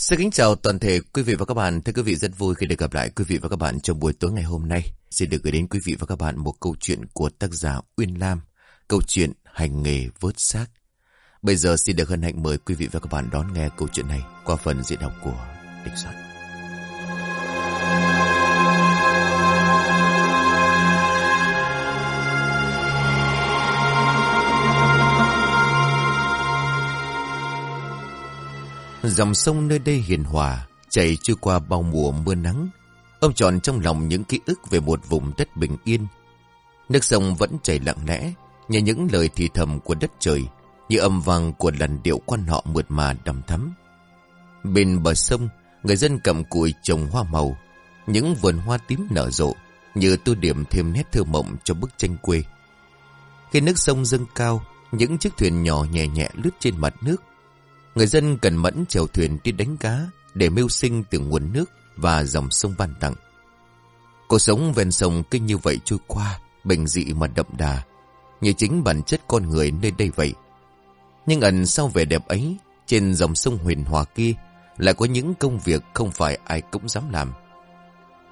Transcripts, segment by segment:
Xin kính chào toàn thể quý vị và các bạn. Thưa quý vị, rất vui khi được gặp lại quý vị và các bạn trong buổi tối ngày hôm nay. Xin được gửi đến quý vị và các bạn một câu chuyện của tác giả Uyên Lam. Câu chuyện hành nghề vớt xác. Bây giờ xin được hân hạnh mời quý vị và các bạn đón nghe câu chuyện này qua phần diễn đọc của Địch Soạn. Dòng sông nơi đây hiền hòa, chảy trôi qua bao mùa mưa nắng. Ông tròn trong lòng những ký ức về một vùng đất bình yên. Nước sông vẫn chảy lặng lẽ, như những lời thì thầm của đất trời, như âm vang của làn điệu quan họ mượt mà đầm thắm. Bên bờ sông, người dân cầm cùi trồng hoa màu, những vườn hoa tím nở rộ, như tô điểm thêm nét thơ mộng cho bức tranh quê. Khi nước sông dâng cao, những chiếc thuyền nhỏ nhẹ nhẹ lướt trên mặt nước, Người dân cần mẫn chèo thuyền đi đánh cá để mưu sinh từ nguồn nước và dòng sông ban tặng. Cuộc sống ven sông kinh như vậy trôi qua, bình dị mà đậm đà, như chính bản chất con người nơi đây vậy. Nhưng ẩn sau vẻ đẹp ấy, trên dòng sông huyền hòa kia lại có những công việc không phải ai cũng dám làm.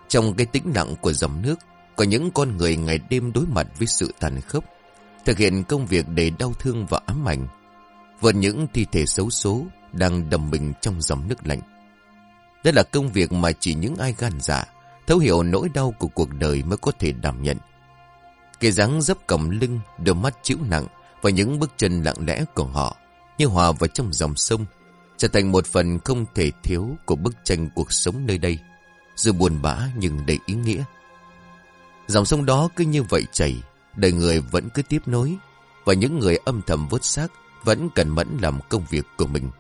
Trong cái tĩnh lặng của dòng nước, có những con người ngày đêm đối mặt với sự tàn khốc, thực hiện công việc đầy đau thương và ám ảnh và những thi thể xấu số đang đầm mình trong dòng nước lạnh. Đây là công việc mà chỉ những ai gan dạ, thấu hiểu nỗi đau của cuộc đời mới có thể đảm nhận. Cái dáng dấp cầm lưng, đôi mắt chịu nặng và những bước chân lặng lẽ của họ như hòa vào trong dòng sông, trở thành một phần không thể thiếu của bức tranh cuộc sống nơi đây, dù buồn bã nhưng đầy ý nghĩa. Dòng sông đó cứ như vậy chảy, đời người vẫn cứ tiếp nối, và những người âm thầm vốt xác vẫn cần mẫn làm công việc của mình.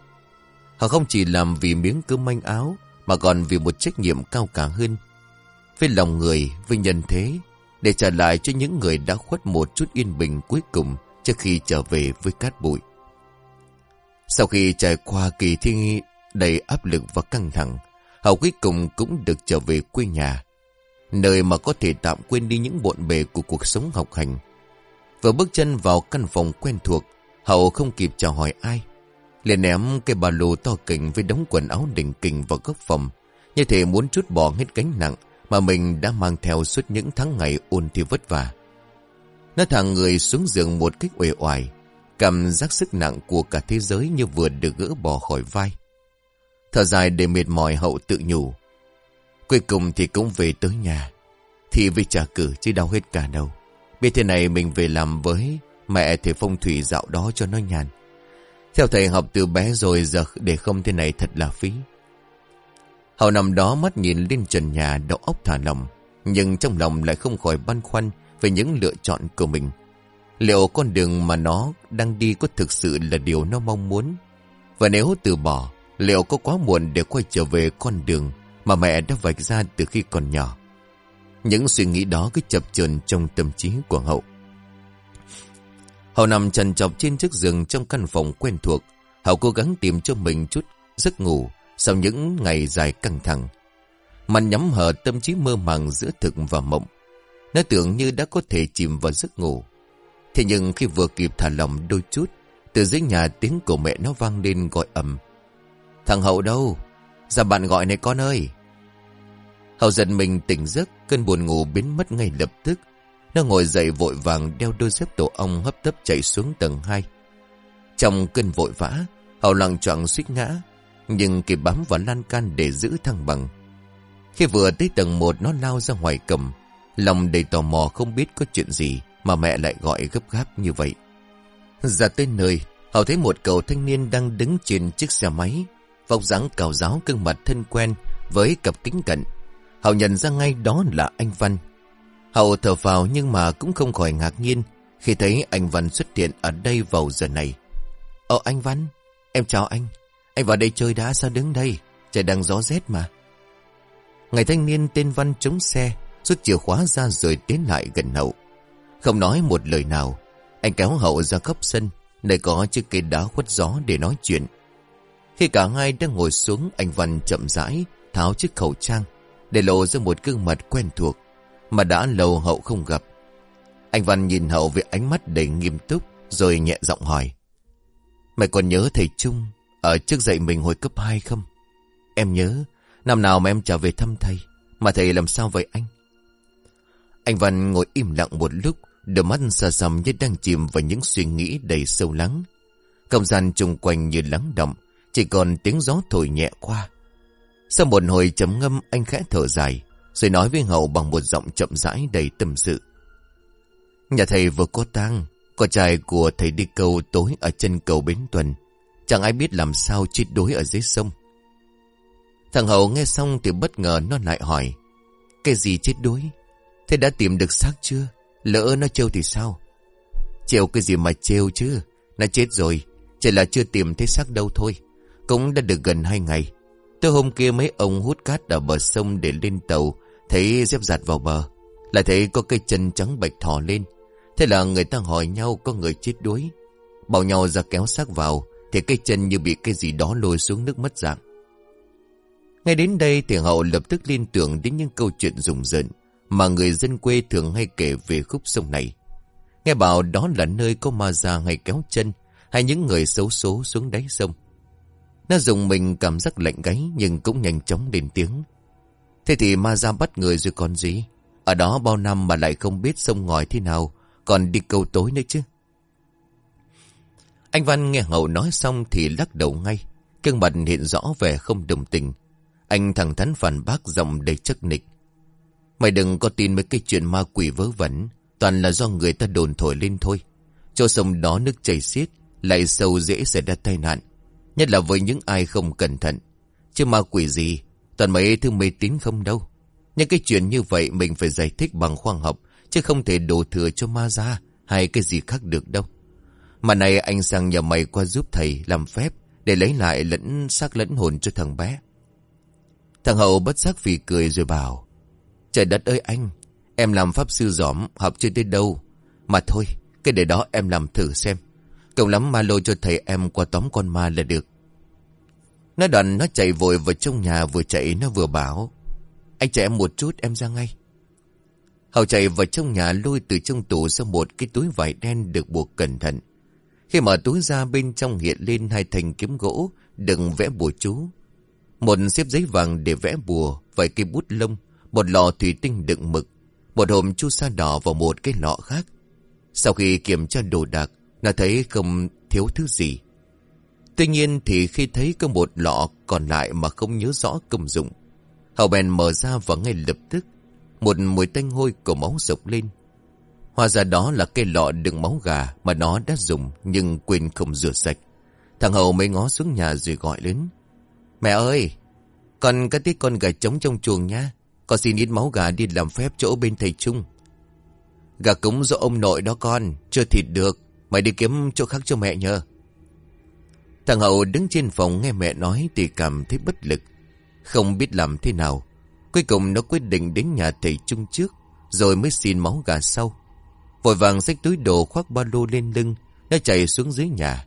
Họ không chỉ làm vì miếng cơm manh áo, mà còn vì một trách nhiệm cao cả hơn. Với lòng người, với nhân thế, để trả lại cho những người đã khuất một chút yên bình cuối cùng trước khi trở về với cát bụi. Sau khi trải qua kỳ thi đầy áp lực và căng thẳng, Hậu cuối cùng cũng được trở về quê nhà, nơi mà có thể tạm quên đi những bộn bề của cuộc sống học hành. Vừa bước chân vào căn phòng quen thuộc, Hậu không kịp chào hỏi ai. liền ném cái ba lô to kình với đống quần áo đỉnh kình vào góc phòng. Như thể muốn chút bỏ hết gánh nặng mà mình đã mang theo suốt những tháng ngày ôn thi vất vả. Nó thẳng người xuống giường một cách uể oải. Cảm giác sức nặng của cả thế giới như vừa được gỡ bỏ khỏi vai. Thở dài để mệt mỏi, hậu tự nhủ. Cuối cùng thì cũng về tới nhà. Thì vì trả cử chứ đau hết cả đâu. Biết thế này mình về làm với Mẹ thì phong thủy dạo đó cho nó nhàn. Theo thầy học từ bé rồi giờ để không thế này thật là phí. Hậu nằm đó mắt nhìn lên trần nhà đầu óc thả lòng. Nhưng trong lòng lại không khỏi băn khoăn về những lựa chọn của mình. Liệu con đường mà nó đang đi có thực sự là điều nó mong muốn? Và nếu từ bỏ, liệu có quá muộn để quay trở về con đường mà mẹ đã vạch ra từ khi còn nhỏ? Những suy nghĩ đó cứ chập chờn trong tâm trí của Hậu. Hậu nằm trần trọc trên chiếc giường trong căn phòng quen thuộc. Hậu cố gắng tìm cho mình chút giấc ngủ sau những ngày dài căng thẳng. Mặt nhắm hờ tâm trí mơ màng giữa thực và mộng. Nó tưởng như đã có thể chìm vào giấc ngủ. Thế nhưng khi vừa kịp thả lòng đôi chút, từ dưới nhà tiếng của mẹ nó vang lên gọi ầm. Thằng Hậu đâu? Ra bạn gọi này con ơi! Hậu giật mình tỉnh giấc, cơn buồn ngủ biến mất ngay lập tức. Nó ngồi dậy vội vàng đeo đôi dép tổ ong hấp tấp chạy xuống tầng 2. Trong cơn vội vã, Hậu lặng choạng suýt ngã, nhưng kịp bám vào lan can để giữ thăng bằng. Khi vừa tới tầng 1 nó lao ra ngoài cầm, lòng đầy tò mò không biết có chuyện gì mà mẹ lại gọi gấp gáp như vậy. Ra tới nơi, Hậu thấy một cậu thanh niên đang đứng trên chiếc xe máy, vóc dáng cào giáo cưng mặt thân quen với cặp kính cận. Hậu nhận ra ngay đó là anh Văn, Hậu thở vào nhưng mà cũng không khỏi ngạc nhiên khi thấy anh Văn xuất hiện ở đây vào giờ này. Ờ anh Văn, em chào anh. Anh vào đây chơi đã sao đứng đây? Trời đang gió rét mà. Ngày thanh niên tên Văn chống xe, rút chìa khóa ra rồi tiến lại gần hậu. Không nói một lời nào, anh kéo hậu ra góc sân, nơi có chiếc cây đá khuất gió để nói chuyện. Khi cả hai đang ngồi xuống, anh Văn chậm rãi, tháo chiếc khẩu trang, để lộ ra một gương mặt quen thuộc mà đã lâu hậu không gặp. Anh Văn nhìn hậu với ánh mắt đầy nghiêm túc rồi nhẹ giọng hỏi. Mày còn nhớ thầy Trung ở trước dạy mình hồi cấp 2 không? Em nhớ, năm nào mà em trở về thăm thầy, mà thầy làm sao vậy anh? Anh Văn ngồi im lặng một lúc, đôi mắt xa xăm như đang chìm vào những suy nghĩ đầy sâu lắng. Không gian chung quanh như lắng động, chỉ còn tiếng gió thổi nhẹ qua. Sau một hồi chấm ngâm anh khẽ thở dài, rồi nói với Hậu bằng một giọng chậm rãi đầy tâm sự. Nhà thầy vừa có tang, con trai của thầy đi câu tối ở chân cầu Bến Tuần. Chẳng ai biết làm sao chết đối ở dưới sông. Thằng Hậu nghe xong thì bất ngờ nó lại hỏi. Cái gì chết đuối? Thế đã tìm được xác chưa? Lỡ nó trêu thì sao? Trêu cái gì mà trêu chứ? Nó chết rồi. Chỉ là chưa tìm thấy xác đâu thôi. Cũng đã được gần hai ngày. Tới hôm kia mấy ông hút cát ở bờ sông để lên tàu. Thấy dép giặt vào bờ. Lại thấy có cây chân trắng bạch thò lên. Thế là người ta hỏi nhau có người chết đuối. Bảo nhau ra kéo xác vào. Thì cây chân như bị cái gì đó lôi xuống nước mất dạng. Ngay đến đây thì hậu lập tức liên tưởng đến những câu chuyện rùng rợn mà người dân quê thường hay kể về khúc sông này. Nghe bảo đó là nơi có ma già hay kéo chân, hay những người xấu số xuống đáy sông. Nó dùng mình cảm giác lạnh gáy nhưng cũng nhanh chóng lên tiếng. Thế thì ma ra bắt người rồi còn gì? Ở đó bao năm mà lại không biết sông ngòi thế nào, còn đi câu tối nữa chứ. Anh Văn nghe hậu nói xong thì lắc đầu ngay. Cương mặt hiện rõ vẻ không đồng tình. Anh thẳng thắn phản bác giọng đầy chất nịch. Mày đừng có tin mấy cái chuyện ma quỷ vớ vẩn. Toàn là do người ta đồn thổi lên thôi. Cho sông đó nước chảy xiết, lại sâu dễ xảy ra tai nạn. Nhất là với những ai không cẩn thận. Chứ ma quỷ gì, toàn mấy thứ mê tín không đâu. Những cái chuyện như vậy mình phải giải thích bằng khoa học, chứ không thể đổ thừa cho ma ra hay cái gì khác được đâu. Mà này anh sang nhà mày qua giúp thầy làm phép để lấy lại lẫn xác lẫn hồn cho thằng bé. Thằng Hậu bất giác vì cười rồi bảo Trời đất ơi anh Em làm pháp sư giỏm học chưa tới đâu Mà thôi cái để đó em làm thử xem Cộng lắm ma lô cho thầy em qua tóm con ma là được nó đoạn nó chạy vội vào trong nhà Vừa chạy nó vừa bảo Anh chạy em một chút em ra ngay Hậu chạy vào trong nhà lôi từ trong tủ ra một cái túi vải đen được buộc cẩn thận. Khi mở túi ra bên trong hiện lên hai thành kiếm gỗ đừng vẽ bùa chú. Một xếp giấy vàng để vẽ bùa, vài cây bút lông, một lọ thủy tinh đựng mực, một hộp chu sa đỏ và một cái lọ khác. Sau khi kiểm tra đồ đạc, nó thấy không thiếu thứ gì. Tuy nhiên thì khi thấy có một lọ còn lại mà không nhớ rõ công dụng, Hậu bèn mở ra và ngay lập tức, một mùi tanh hôi của máu rộng lên. Hóa ra đó là cây lọ đựng máu gà mà nó đã dùng nhưng quên không rửa sạch. Thằng Hậu mới ngó xuống nhà rồi gọi lớn. Mẹ ơi, con có tiếc con gà trống trong chuồng nha. Con xin ít máu gà đi làm phép chỗ bên thầy Trung. Gà cúng do ông nội đó con, chưa thịt được. Mày đi kiếm chỗ khác cho mẹ nhờ. Thằng Hậu đứng trên phòng nghe mẹ nói thì cảm thấy bất lực. Không biết làm thế nào. Cuối cùng nó quyết định đến nhà thầy Trung trước, rồi mới xin máu gà sau. Vội vàng xách túi đồ khoác ba lô lên lưng, nó chạy xuống dưới nhà.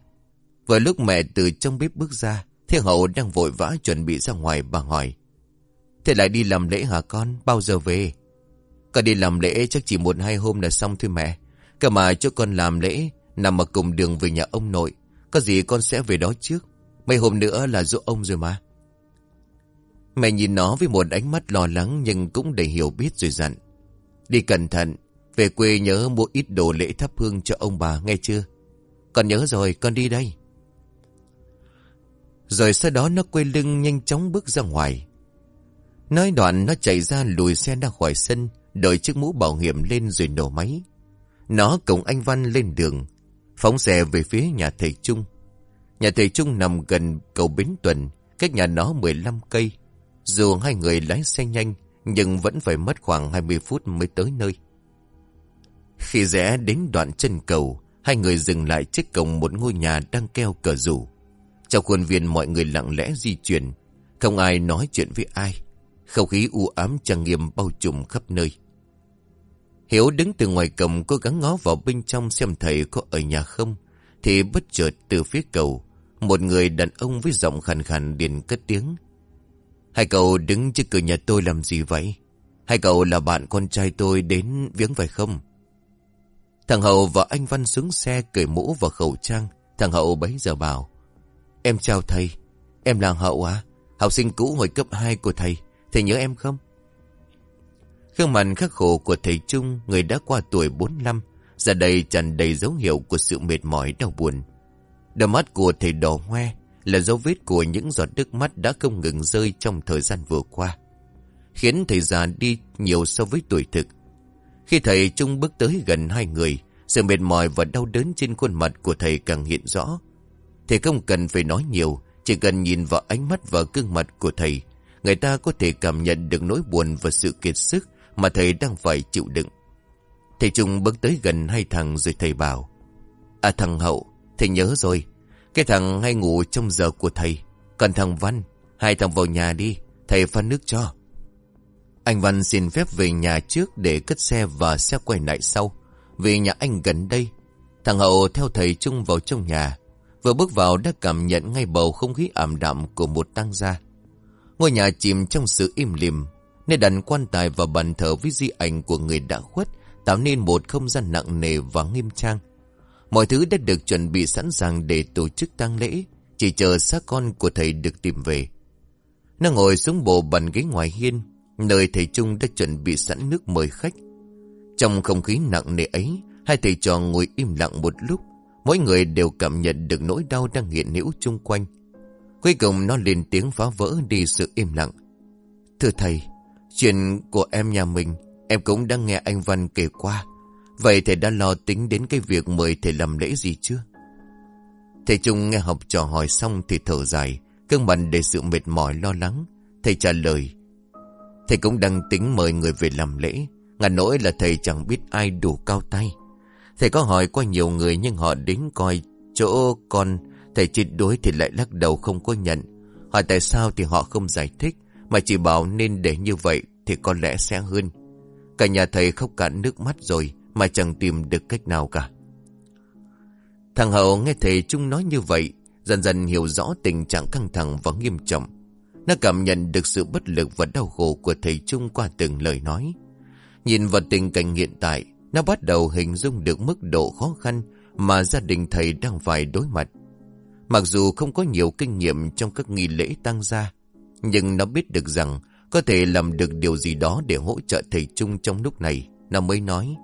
Vừa lúc mẹ từ trong bếp bước ra, thế hậu đang vội vã chuẩn bị ra ngoài bà hỏi. Thế lại đi làm lễ hả con? Bao giờ về? Con đi làm lễ chắc chỉ một hai hôm là xong thôi mẹ. Cơ mà cho con làm lễ, nằm ở cùng đường về nhà ông nội. Có gì con sẽ về đó trước. Mấy hôm nữa là dỗ ông rồi mà. Mẹ nhìn nó với một ánh mắt lo lắng nhưng cũng để hiểu biết rồi dặn. Đi cẩn thận, về quê nhớ mua ít đồ lễ thắp hương cho ông bà nghe chưa? Con nhớ rồi, con đi đây. Rồi sau đó nó quay lưng nhanh chóng bước ra ngoài. Nói đoạn nó chạy ra lùi xe ra khỏi sân, đội chiếc mũ bảo hiểm lên rồi nổ máy. Nó cùng anh Văn lên đường, phóng xe về phía nhà thầy Trung. Nhà thầy Trung nằm gần cầu Bến Tuần, cách nhà nó 15 cây. Dù hai người lái xe nhanh, nhưng vẫn phải mất khoảng 20 phút mới tới nơi. Khi rẽ đến đoạn chân cầu, hai người dừng lại trước cổng một ngôi nhà đang keo cờ rủ. Trong khuôn viên mọi người lặng lẽ di chuyển, không ai nói chuyện với ai. Không khí u ám trang nghiêm bao trùm khắp nơi. Hiếu đứng từ ngoài cổng cố gắng ngó vào bên trong xem thầy có ở nhà không. Thì bất chợt từ phía cầu, một người đàn ông với giọng khàn khàn điền cất tiếng. Hai cậu đứng trước cửa nhà tôi làm gì vậy? Hai cậu là bạn con trai tôi đến viếng phải không? Thằng Hậu và anh Văn xuống xe cởi mũ và khẩu trang. Thằng Hậu bấy giờ bảo. Em chào thầy. Em là Hậu à? Học sinh cũ hồi cấp 2 của thầy Thầy nhớ em không? Khương mặt khắc khổ của thầy Trung, Người đã qua tuổi 45 Giờ đây tràn đầy dấu hiệu của sự mệt mỏi, đau buồn. Đôi mắt của thầy đỏ hoe Là dấu vết của những giọt nước mắt Đã không ngừng rơi trong thời gian vừa qua, Khiến thầy già đi nhiều so với tuổi thực. Khi thầy Trung bước tới gần hai người, Sự mệt mỏi và đau đớn trên khuôn mặt của thầy càng hiện rõ. Thầy không cần phải nói nhiều, Chỉ cần nhìn vào ánh mắt và gương mặt của thầy, Người ta có thể cảm nhận được nỗi buồn và sự kiệt sức mà thầy đang phải chịu đựng. Thầy Trung bước tới gần hai thằng rồi thầy bảo À thằng Hậu, Thầy nhớ rồi, Cái thằng hay ngủ trong giờ của thầy. Còn thằng Văn, Hai thằng vào nhà đi, Thầy pha nước cho. Anh Văn xin phép về nhà trước để cất xe và xe quay lại sau. Vì nhà anh gần đây, Thằng Hậu theo thầy Trung vào trong nhà, Vừa bước vào đã cảm nhận ngay bầu không khí ảm đạm của một tăng gia. Ngôi nhà chìm trong sự im lìm Nơi đặt quan tài và bàn thờ với di ảnh của người đã khuất, Tạo nên một không gian nặng nề và nghiêm trang. Mọi thứ đã được chuẩn bị sẵn sàng để tổ chức tang lễ, Chỉ chờ xác con của thầy được tìm về. Nó ngồi xuống bộ bàn ghế ngoài hiên, Nơi thầy Trung đã chuẩn bị sẵn nước mời khách. Trong không khí nặng nề ấy, Hai thầy trò ngồi im lặng một lúc, Mỗi người đều cảm nhận được nỗi đau đang hiện hữu chung quanh. Cuối cùng nó lên tiếng phá vỡ đi sự im lặng. Thưa thầy Chuyện của em nhà mình, Em cũng đang nghe anh Văn kể qua. Vậy thầy đã lo tính đến cái việc mời thầy làm lễ gì chưa? Thầy Trung nghe học trò hỏi xong thì thở dài Cưng mặt để sự mệt mỏi lo lắng. Thầy trả lời, Thầy cũng đang tính mời người về làm lễ Ngàn nỗi là thầy chẳng biết ai đủ cao tay. Thầy có hỏi qua nhiều người nhưng họ đến coi chỗ con, Thầy chết đối thì lại lắc đầu không có nhận. Hỏi tại sao thì họ không giải thích. Mà chỉ bảo nên để như vậy thì có lẽ sẽ hơn. Cả nhà thầy khóc cạn nước mắt rồi Mà chẳng tìm được cách nào cả. Thằng Hậu nghe thầy Trung nói như vậy, Dần dần hiểu rõ tình trạng căng thẳng và nghiêm trọng. Nó cảm nhận được sự bất lực và đau khổ của thầy Trung qua từng lời nói. Nhìn vào tình cảnh hiện tại, Nó bắt đầu hình dung được mức độ khó khăn Mà gia đình thầy đang phải đối mặt. Mặc dù không có nhiều kinh nghiệm trong các nghi lễ tăng gia nhưng nó biết được rằng có thể làm được điều gì đó để hỗ trợ thầy Trung trong lúc này. Nó mới nói.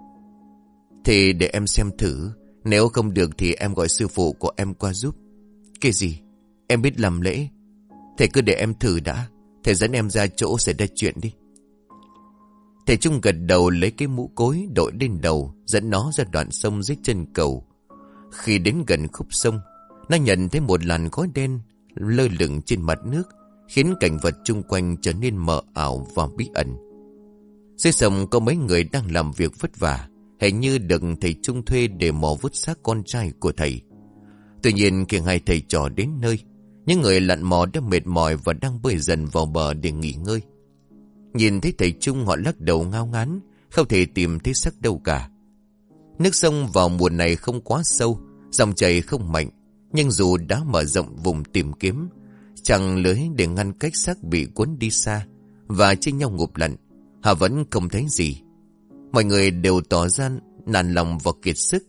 Thì để em xem thử. Nếu không được thì em gọi sư phụ của em qua giúp. Cái gì? Em biết làm lễ. Thầy cứ để em thử đã. Thầy dẫn em ra chỗ xảy ra chuyện đi. Thầy Trung gật đầu lấy cái mũ cối đội lên đầu dẫn nó ra đoạn sông dưới chân cầu. Khi đến gần khúc sông, nó nhận thấy một làn khói đen lơ lửng trên mặt nước khiến cảnh vật chung quanh trở nên mờ ảo và bí ẩn. Dưới sông có mấy người đang làm việc vất vả, hình như được thầy Trung thuê để mò vứt xác con trai của thầy. Tuy nhiên khi hai thầy trò đến nơi, những người lặn mò đã mệt mỏi và đang bơi dần vào bờ để nghỉ ngơi. Nhìn thấy thầy Trung họ lắc đầu ngao ngán, không thể tìm thấy xác đâu cả. Nước sông vào mùa này không quá sâu, dòng chảy không mạnh, nhưng dù đã mở rộng vùng tìm kiếm, Chẳng lưới để ngăn cách xác bị cuốn đi xa Và trên nhau ngụp lặn. Hà vẫn không thấy gì. Mọi người đều tỏ ra nản lòng và kiệt sức.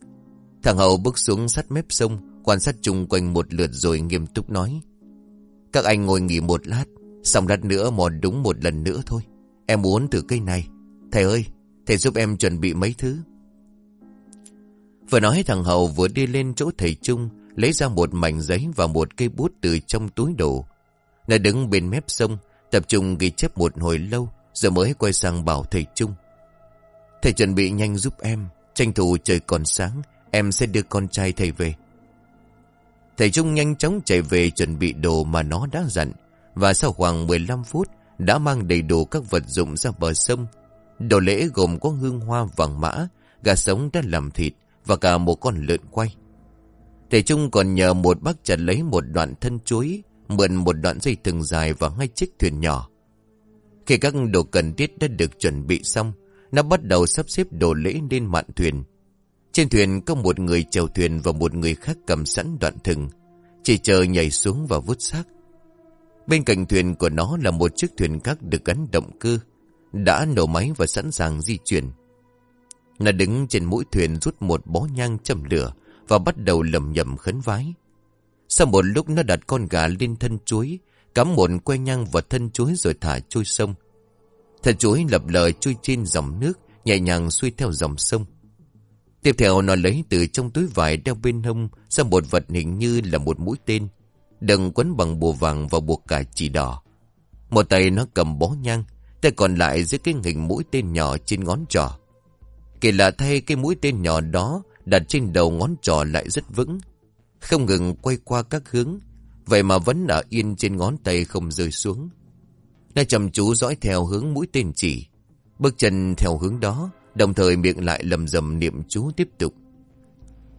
Thằng Hậu bước xuống sát mép sông, Quan sát chung quanh một lượt rồi nghiêm túc nói, Các anh ngồi nghỉ một lát, Xong lát nữa mò đúng một lần nữa thôi. Em muốn thử cây này. Thầy ơi, Thầy giúp em chuẩn bị mấy thứ. Vừa nói thằng Hậu vừa đi lên chỗ thầy Trung lấy ra một mảnh giấy và một cây bút từ trong túi đồ. Nó đứng bên mép sông, tập trung ghi chép một hồi lâu, rồi mới quay sang bảo thầy Trung. Thầy chuẩn bị nhanh giúp em, tranh thủ trời còn sáng, em sẽ đưa con trai thầy về. Thầy Trung nhanh chóng chạy về chuẩn bị đồ mà nó đã dặn, và sau khoảng 15 phút đã mang đầy đủ các vật dụng ra bờ sông. Đồ lễ gồm có hương hoa vàng mã, gà sống đã làm thịt và cả một con lợn quay. Thầy Trung còn nhờ một bác trần lấy một đoạn thân chuối, mượn một đoạn dây thừng dài và ngay chiếc thuyền nhỏ. Khi các đồ cần thiết đã được chuẩn bị xong, nó bắt đầu sắp xếp đồ lễ lên mạn thuyền. Trên thuyền có một người chèo thuyền và một người khác cầm sẵn đoạn thừng, chỉ chờ nhảy xuống và vút xác. Bên cạnh thuyền của nó là một chiếc thuyền khác được gắn động cơ, đã nổ máy và sẵn sàng di chuyển. Nó đứng trên mũi thuyền rút một bó nhang châm lửa, và bắt đầu lầm nhầm khấn vái. Sau một lúc nó đặt con gà lên thân chuối, Cắm một que nhang vào thân chuối rồi thả trôi sông. Thân chuối lập lờ trôi trên dòng nước, nhẹ nhàng xuôi theo dòng sông. Tiếp theo nó lấy từ trong túi vải đeo bên hông ra một vật hình như là một mũi tên. Đừng quấn bằng bùa vàng và buộc cả chỉ đỏ. Một tay nó cầm bó nhang, tay còn lại dưới cái hình mũi tên nhỏ trên ngón trỏ. Kỳ lạ thay cái mũi tên nhỏ đó đặt trên đầu ngón trỏ lại rất vững. Không ngừng quay qua các hướng, vậy mà vẫn ở yên trên ngón tay không rơi xuống. Nó chăm chú dõi theo hướng mũi tên chỉ, bước chân theo hướng đó, đồng thời miệng lại lầm rầm niệm chú tiếp tục.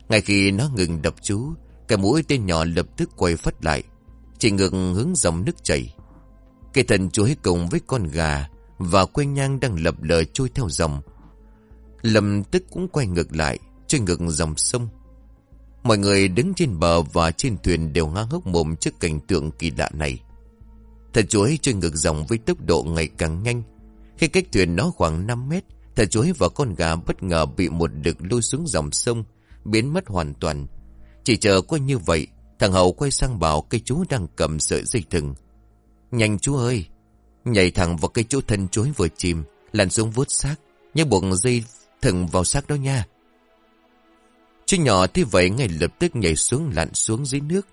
Ngay khi nó ngừng đập chú, cái mũi tên nhỏ lập tức quay phất lại, chỉ ngược hướng dòng nước chảy. Cây thần chuối cùng với con gà và que nhang đang lập lờ trôi theo dòng. Lập tức cũng quay ngược lại, trôi ngược dòng sông. Mọi người đứng trên bờ và trên thuyền đều ngang hốc mồm trước cảnh tượng kỳ lạ này. Thật chuối trôi ngược dòng với tốc độ ngày càng nhanh. Khi cách thuyền nó khoảng 5 mét, thật chuối và con gà bất ngờ bị một lực lôi xuống dòng sông, biến mất hoàn toàn. Chỉ chờ có như vậy, thằng Hậu quay sang bảo cây chú đang cầm sợi dây thừng. Nhanh chú ơi! Nhảy thẳng vào cây chú thân chuối vừa chìm, lặn xuống vuốt xác, nhớ buộc dây thừng vào xác đó nha. Chú nhỏ thế vậy ngay lập tức nhảy xuống lặn xuống dưới nước.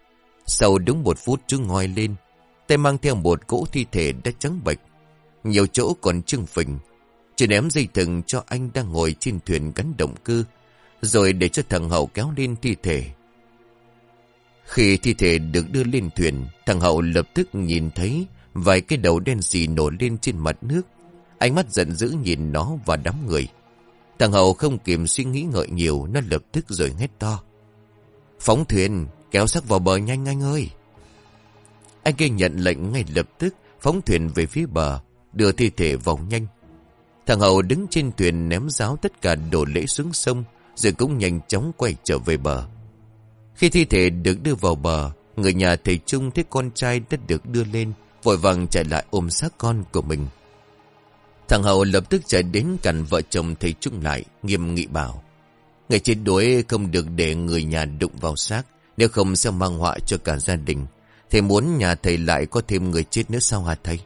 Sau đúng một phút chú ngoi lên, tay mang theo một cỗ thi thể đã trắng bệch. Nhiều chỗ còn trưng phình. Chú ném dây thừng cho anh đang ngồi trên thuyền gắn động cơ, rồi để cho thằng Hậu kéo lên thi thể. Khi thi thể được đưa lên thuyền, thằng Hậu lập tức nhìn thấy vài cái đầu đen xì nổi lên trên mặt nước. Ánh mắt giận dữ nhìn nó và đám người. Thằng Hậu không kìm suy nghĩ ngợi nhiều, nó lập tức rồi hét to. Phóng thuyền, kéo sắc vào bờ nhanh anh ơi. Anh kia nhận lệnh ngay lập tức, phóng thuyền về phía bờ, đưa thi thể vào nhanh. Thằng Hậu đứng trên thuyền ném giáo tất cả đồ lễ xuống sông, rồi cũng nhanh chóng quay trở về bờ. Khi thi thể được đưa vào bờ, người nhà thầy Trung thấy con trai đã được đưa lên, vội vàng chạy lại ôm xác con của mình. Thằng Hậu lập tức chạy đến cạnh vợ chồng thầy Trung lại, nghiêm nghị bảo. Ngày chết đuối không được để người nhà đụng vào xác, nếu không sẽ mang họa cho cả gia đình. Thầy muốn nhà thầy lại có thêm người chết nữa sao hả thầy?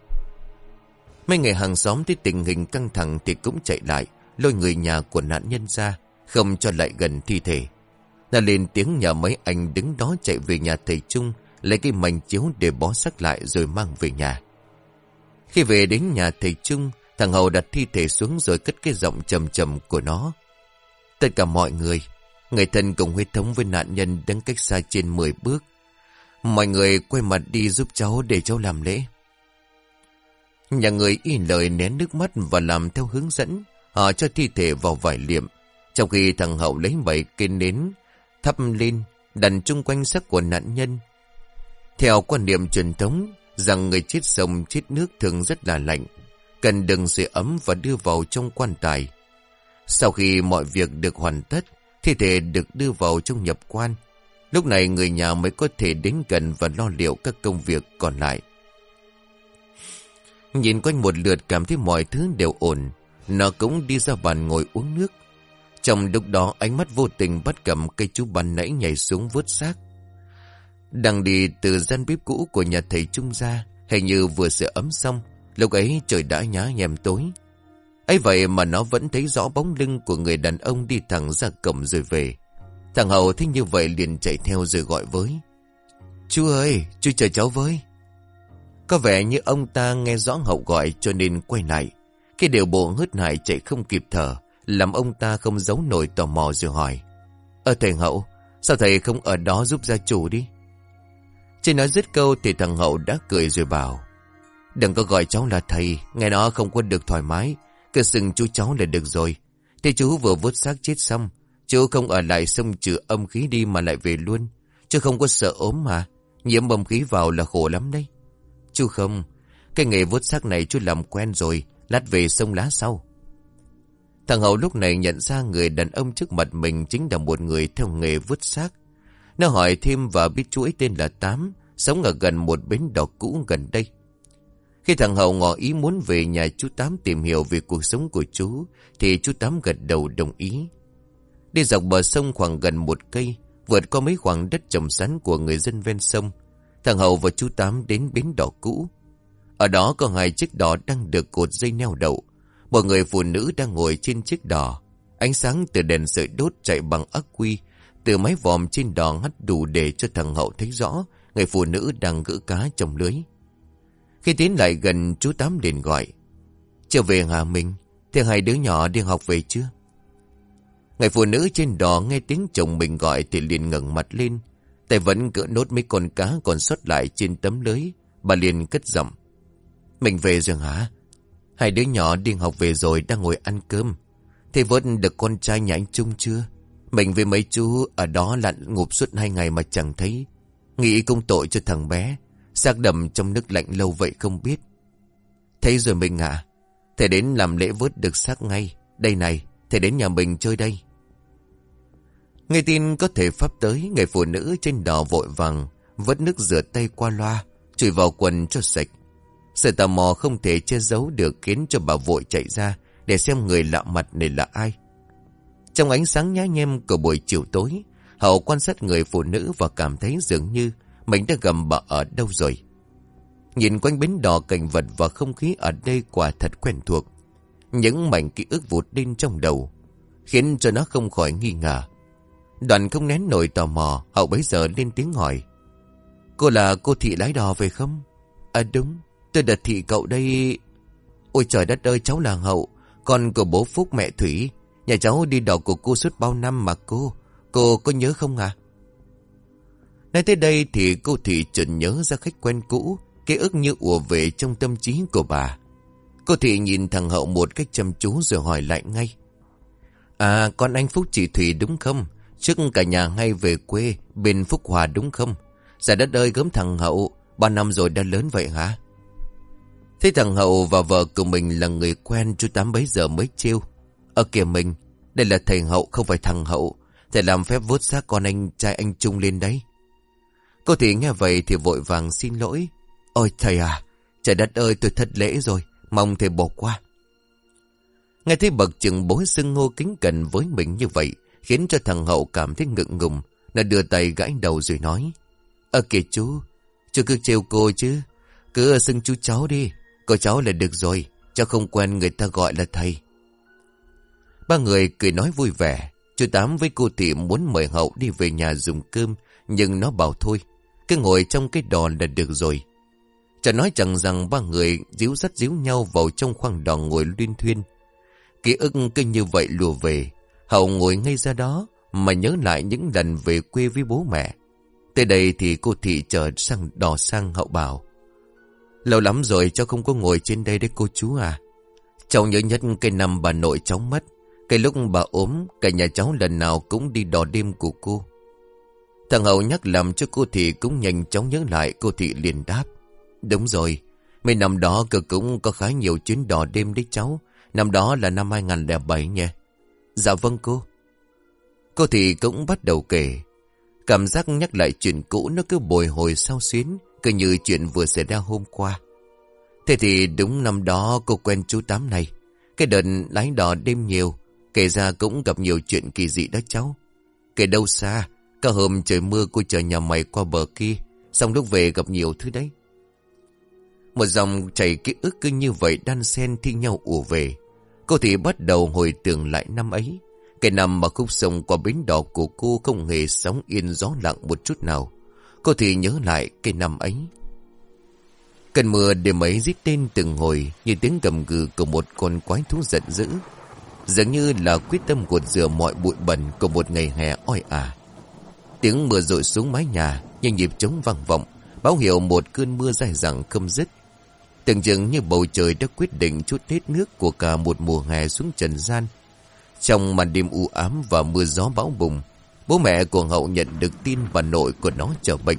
Mấy người hàng xóm thấy tình hình căng thẳng thì cũng chạy lại, lôi người nhà của nạn nhân ra, không cho lại gần thi thể. Đã lên tiếng nhờ mấy anh đứng đó chạy về nhà thầy Trung, lấy cái mảnh chiếu để bó xác lại rồi mang về nhà. Khi về đến nhà thầy Trung, thằng Hậu đặt thi thể xuống rồi cất cái giọng trầm trầm của nó. Tất cả mọi người, người thân cùng huyết thống với nạn nhân đứng cách xa trên 10 bước. Mọi người quay mặt đi giúp cháu để cháu làm lễ. Nhà người y lời nén nước mắt và làm theo hướng dẫn, họ cho thi thể vào vải liệm. Trong khi thằng Hậu lấy bảy cây nến, thắp lên, đặt chung quanh xác của nạn nhân. Theo quan niệm truyền thống, rằng người chết sông chết nước thường rất là lạnh, cần đừng sưởi ấm và đưa vào trong quan tài. Sau khi mọi việc được hoàn tất, thi thể được đưa vào trong nhập quan. Lúc này người nhà mới có thể đến gần và lo liệu các công việc còn lại. Nhìn quanh một lượt cảm thấy mọi thứ đều ổn, nó cũng đi ra bàn ngồi uống nước. Trong lúc đó ánh mắt vô tình bắt cầm cây chú ban nãy nhảy xuống vớt xác. Đang đi từ gian bếp cũ của nhà thầy Trung ra, hình như vừa sửa ấm xong, lúc ấy trời đã nhá nhem tối. ấy vậy mà nó vẫn thấy rõ bóng lưng của người đàn ông đi thẳng ra cổng rồi về. Thằng Hậu thấy như vậy liền chạy theo rồi gọi với. Chú ơi, chú chờ cháu với. Có vẻ như ông ta nghe rõ Hậu gọi cho nên quay lại. Cái điều bộ hứt hải chạy không kịp thở, làm ông ta không giấu nổi tò mò rồi hỏi. Ờ thầy Hậu, sao thầy không ở đó giúp gia chủ đi? trên nói dứt câu thì thằng Hậu đã cười rồi bảo. Đừng có gọi cháu là thầy, nghe nó không có được thoải mái. Cứ xưng chú cháu là được rồi. thế chú vừa vớt xác chết xong. Chú không ở lại sông trừ âm khí đi mà lại về luôn. chú không có sợ ốm mà. Nhiễm âm khí vào là khổ lắm đấy. Chú không, cái nghề vớt xác này chú làm quen rồi. Lát về sông lá sau. Thằng Hậu lúc này nhận ra người đàn ông trước mặt mình chính là một người theo nghề vứt xác. Nó hỏi thêm và biết chú ấy tên là Tám, sống ở gần một bến đỏ cũ gần đây. Khi thằng Hậu ngỏ ý muốn về nhà chú Tám tìm hiểu về cuộc sống của chú, thì chú Tám gật đầu đồng ý. Đi dọc bờ sông khoảng gần một cây, vượt qua mấy khoảng đất trồng sắn của người dân ven sông. Thằng Hậu và chú Tám đến bến đỏ cũ. Ở đó có hai chiếc đò đang được cột dây neo đậu. Một người phụ nữ đang ngồi trên chiếc đò. Ánh sáng từ đèn sợi đốt chạy bằng ắc quy. Từ máy vòm trên đò hắt đủ để cho thằng Hậu thấy rõ người phụ nữ đang gỡ cá trong lưới. Khi tiến lại gần chú Tám liền gọi. Trở về Hà Minh, thì hai đứa nhỏ đi học về chưa? Người phụ nữ trên đò nghe tiếng chồng mình gọi thì liền ngẩng mặt lên. Tay vẫn cỡ nốt mấy con cá còn sót lại trên tấm lưới. Bà liền cất giọng. Mình về rồi hả? Hai đứa nhỏ đi học về rồi đang ngồi ăn cơm. Thế vớt được con trai nhà anh Trung chưa? Mình với mấy chú ở đó lặn ngụp suốt hai ngày mà chẳng thấy. Nghĩ công tội cho thằng bé. Xác đầm trong nước lạnh lâu vậy không biết. Thấy rồi mình à? Thầy đến làm lễ vớt được xác ngay. Đây này, thầy đến nhà mình chơi đây. Nghe tin có thể pháp tới, người phụ nữ trên đò vội vàng, vớt nước rửa tay qua loa, chùi vào quần cho sạch. Sự tò mò không thể che giấu được khiến cho bà vội chạy ra để xem người lạ mặt này là ai. Trong ánh sáng nhá nhem của buổi chiều tối, Hậu quan sát người phụ nữ và cảm thấy dường như mình đã gầm bà ở đâu rồi. Nhìn quanh bến đò cảnh vật và không khí ở đây quả thật quen thuộc. Những mảnh ký ức vụt lên trong đầu, khiến cho nó không khỏi nghi ngờ. Đoàn không nén nổi tò mò, hậu bấy giờ lên tiếng hỏi. Cô là cô thị lái đò về không? À đúng, tôi đặt thị cậu đây... Ôi trời đất ơi cháu là hậu, con của bố Phúc mẹ Thủy. Nhà cháu đi đò của cô suốt bao năm mà cô. Cô có nhớ không à? Nói tới đây thì cô thị chợt nhớ ra khách quen cũ, ký ức như ùa về trong tâm trí của bà. Cô thị nhìn thằng Hậu một cách chăm chú rồi hỏi lại ngay. À, con anh Phúc chị Thủy đúng không? Trước cả nhà ngay về quê, bên Phúc Hòa đúng không? Giả đất ơi gớm thằng Hậu, ba năm rồi đã lớn vậy hả? Thế thằng Hậu và vợ của mình là người quen chú Tám bấy giờ mới trêu. Ở kìa mình, đây là thầy Hậu không phải thằng Hậu. Thầy làm phép vốt xác con anh trai anh Trung lên đấy. Cô thì nghe vậy thì vội vàng xin lỗi. Ôi thầy à, trời đất ơi tôi thất lễ rồi, mong thầy bỏ qua. Nghe thấy bậc trưởng bối xưng ngô kính cẩn với mình như vậy, khiến cho thằng Hậu cảm thấy ngượng ngùng. Nó đưa tay gãi đầu rồi nói. Ơ kìa chú, chú cứ trêu cô chứ, cứ xưng chú cháu đi, cô cháu là được rồi, cháu không quen người ta gọi là thầy. Ba người cười nói vui vẻ, chú Tám với cô Thị muốn mời Hậu đi về nhà dùng cơm, nhưng nó bảo thôi, cứ ngồi trong cái đò là được rồi. Chả nói chẳng rằng ba người díu dắt díu nhau vào trong khoang đò ngồi luyên thuyên. Ký ức cứ như vậy lùa về, Hậu ngồi ngay ra đó mà nhớ lại những lần về quê với bố mẹ. Tới đây thì cô thị chờ sang đò sang Hậu bảo. Lâu lắm rồi cháu không có ngồi trên đây đấy cô chú à. Cháu nhớ nhất cái năm bà nội cháu mất. Cái lúc bà ốm, cả nhà cháu lần nào cũng đi đò đêm của cô. Thằng Hậu nhắc làm cho cô thị cũng nhanh chóng nhớ lại cô thị liền đáp. Đúng rồi, mấy năm đó cơ cũng có khá nhiều chuyến đò đêm đấy cháu. Năm đó là năm 2007 nhé Dạ vâng cô. Cô thị cũng bắt đầu kể. Cảm giác nhắc lại chuyện cũ nó cứ bồi hồi sao xuyến, cứ như chuyện vừa xảy ra hôm qua. Thế thì đúng năm đó cô quen chú Tám này. Cái đợt lái đò đêm nhiều, kể ra cũng gặp nhiều chuyện kỳ dị đó cháu. Kể đâu xa, cả hôm trời mưa cô chờ nhà mày qua bờ kia, xong lúc về gặp nhiều thứ đấy. Một dòng chảy ký ức cứ như vậy đan xen thi nhau ùa về. Cô thì bắt đầu hồi tưởng lại năm ấy. Cái năm mà khúc sông qua bến đỏ của cô không hề sóng yên gió lặng một chút nào. Cô thì nhớ lại cái năm ấy. Cơn mưa đêm ấy rít tên từng hồi như tiếng cầm gừ của một con quái thú giận dữ. Dường như là quyết tâm cuột rửa mọi bụi bẩn của một ngày hè oi ả. Tiếng mưa rội xuống mái nhà như nhịp trống vang vọng, báo hiệu một cơn mưa dài dẳng không dứt. Tưởng chừng như bầu trời đã quyết định chút hết nước của cả một mùa hè xuống trần gian. Trong màn đêm u ám và mưa gió bão bùng, bố mẹ của Hậu nhận được tin bà nội của nó trở bệnh.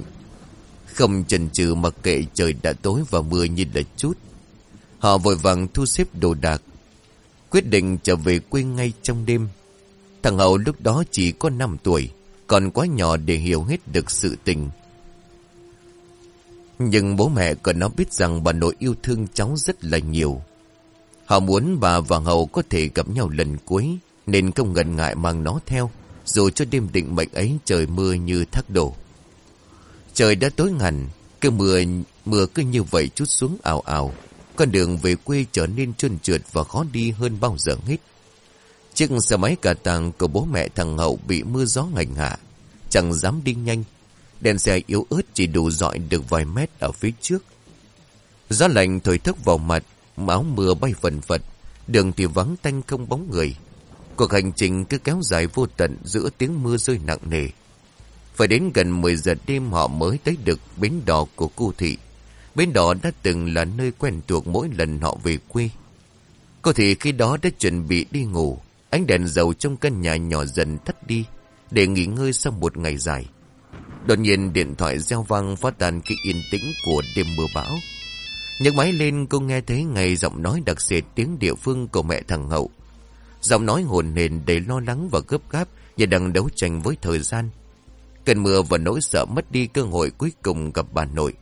Không chần chừ mặc kệ trời đã tối và mưa như là chút. Họ vội vàng thu xếp đồ đạc, quyết định trở về quê ngay trong đêm. Thằng Hậu lúc đó chỉ có 5 tuổi, còn quá nhỏ để hiểu hết được sự tình nhưng bố mẹ của nó biết rằng bà nội yêu thương cháu rất là nhiều. Họ muốn bà và Hậu có thể gặp nhau lần cuối, nên không ngần ngại mang nó theo, dù cho đêm định mệnh ấy trời mưa như thác đổ. Trời đã tối ngần, cứ mưa, mưa cứ như vậy chút xuống ảo ảo. Con đường về quê trở nên trơn trượt và khó đi hơn bao giờ hết. Chiếc xe máy cả tàng của bố mẹ thằng Hậu bị mưa gió ngành hạ. Chẳng dám đi nhanh. Đèn xe yếu ớt chỉ đủ dọi được vài mét ở phía trước. Gió lạnh thổi thức vào mặt, áo mưa bay phần phật. Đường thì vắng tanh không bóng người. Cuộc hành trình cứ kéo dài vô tận giữa tiếng mưa rơi nặng nề. Phải đến gần 10 giờ đêm họ mới tới được bến đò của cô thị. Bến đò đã từng là nơi quen thuộc mỗi lần họ về quê. Cô thị khi đó đã chuẩn bị đi ngủ. Ánh đèn dầu trong căn nhà nhỏ dần tắt đi để nghỉ ngơi sau một ngày dài. Đột nhiên điện thoại reo vang phá tan cái yên tĩnh của đêm mưa bão. Nhấc máy lên cô nghe thấy ngày giọng nói đặc sệt tiếng địa phương của mẹ thằng Hậu. Giọng nói hồn nền đầy lo lắng và gấp gáp như đang đấu tranh với thời gian. Cơn mưa và nỗi sợ mất đi cơ hội cuối cùng gặp bà nội.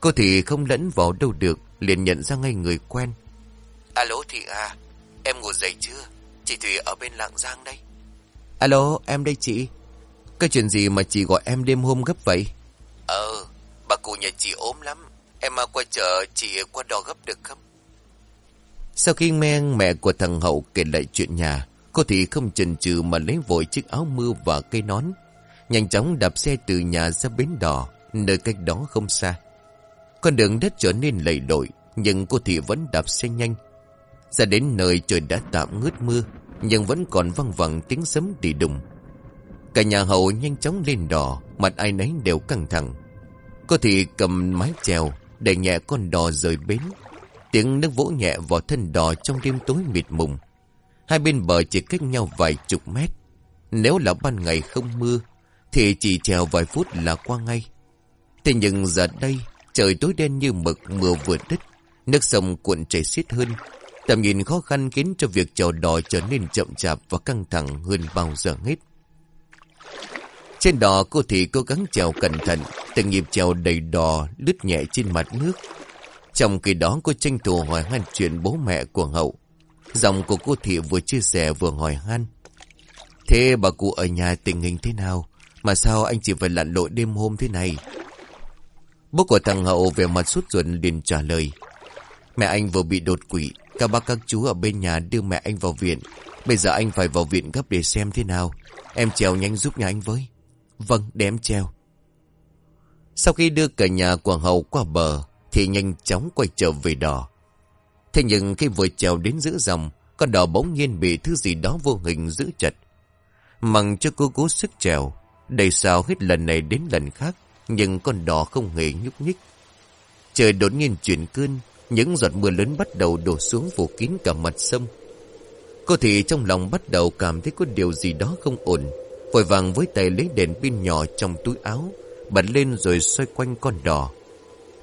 Cô thì không lẫn vào đâu được, liền nhận ra ngay người quen. Alo Thị à, em ngủ dậy chưa? Chị Thủy ở bên Lạng Giang đây. Alo, em đây chị. Cái chuyện gì mà chị gọi em đêm hôm gấp vậy? Ờ, bà cụ nhà chị ốm lắm. Em mà qua chợ chị qua đò gấp được không? Sau khi nghe mẹ của thằng Hậu kể lại chuyện nhà, cô thì không chần chừ mà lấy vội chiếc áo mưa và cây nón. Nhanh chóng đạp xe từ nhà ra bến đò, nơi cách đó không xa. Con đường đất trở nên lầy lội, nhưng cô thì vẫn đạp xe nhanh. Ra đến nơi trời đã tạm ngớt mưa, nhưng vẫn còn văng vẳng tiếng sấm đi đùng. Cả nhà hậu nhanh chóng lên đò, mặt ai nấy đều căng thẳng. Cô thì cầm mái chèo, đẩy nhẹ con đò rời bến. Tiếng nước vỗ nhẹ vào thân đò trong đêm tối mịt mùng. Hai bên bờ chỉ cách nhau vài chục mét. Nếu là ban ngày không mưa, thì chỉ chèo vài phút là qua ngay. Thế nhưng giờ đây, trời tối đen như mực mưa vừa đứt, nước sông cuộn chảy xiết hơn. Tầm nhìn khó khăn khiến cho việc chào đò trở nên chậm chạp và căng thẳng hơn bao giờ hết. Trên đò cô thì cố gắng chèo cẩn thận, từng nhịp chèo đầy đò lướt nhẹ trên mặt nước. Trong khi đó cô tranh thủ hỏi han chuyện bố mẹ của Hậu. Giọng của cô thị vừa chia sẻ vừa hỏi han. Thế bà cụ ở nhà tình hình thế nào? Mà sao anh chỉ phải lặn lội đêm hôm thế này? Bố của thằng Hậu về mặt suốt ruột liền trả lời. Mẹ anh vừa bị đột quỵ, các bác các chú ở bên nhà đưa mẹ anh vào viện. Bây giờ anh phải vào viện gấp để xem thế nào. Em trèo nhanh giúp nhà anh với. Vâng, để em treo. Sau khi đưa cả nhà của Hậu qua bờ, thì nhanh chóng quay trở về đò. Thế nhưng khi vừa trèo đến giữa dòng, con đò bỗng nhiên bị thứ gì đó vô hình giữ chặt. Mằng cho cô cố sức trèo, đầy sao hết lần này đến lần khác, nhưng con đò không hề nhúc nhích. Trời đột nhiên chuyển cơn, những giọt mưa lớn bắt đầu đổ xuống phủ kín cả mặt sông. Cô thì trong lòng bắt đầu cảm thấy có điều gì đó không ổn. Vội vàng với tay lấy đèn pin nhỏ trong túi áo, bật lên rồi xoay quanh con đò.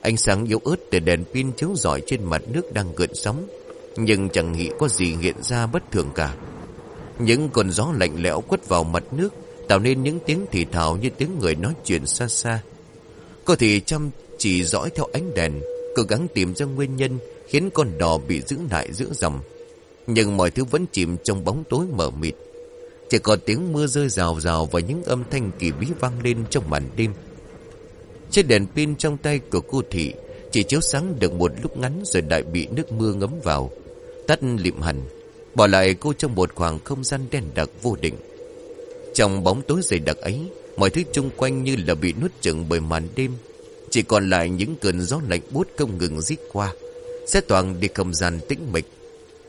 Ánh sáng yếu ớt từ đèn pin chiếu rọi trên mặt nước đang gợn sóng, nhưng chẳng nghĩ có gì hiện ra bất thường cả. Những cơn gió lạnh lẽo quất vào mặt nước, tạo nên những tiếng thì thào như tiếng người nói chuyện xa xa. Cô thì chăm chỉ dõi theo ánh đèn, cố gắng tìm ra nguyên nhân khiến con đò bị giữ lại giữa dòng. Nhưng mọi thứ vẫn chìm trong bóng tối mờ mịt. Chỉ còn tiếng mưa rơi rào rào và những âm thanh kỳ bí vang lên trong màn đêm. Chiếc đèn pin trong tay của cô thị chỉ chiếu sáng được một lúc ngắn rồi lại bị nước mưa ngấm vào. Tắt lịm hẳn, bỏ lại cô trong một khoảng không gian đen đặc vô định. Trong bóng tối dày đặc ấy, mọi thứ chung quanh như là bị nuốt chửng bởi màn đêm. Chỉ còn lại những cơn gió lạnh buốt không ngừng rít qua, sẽ toàn đi không gian tĩnh mịch.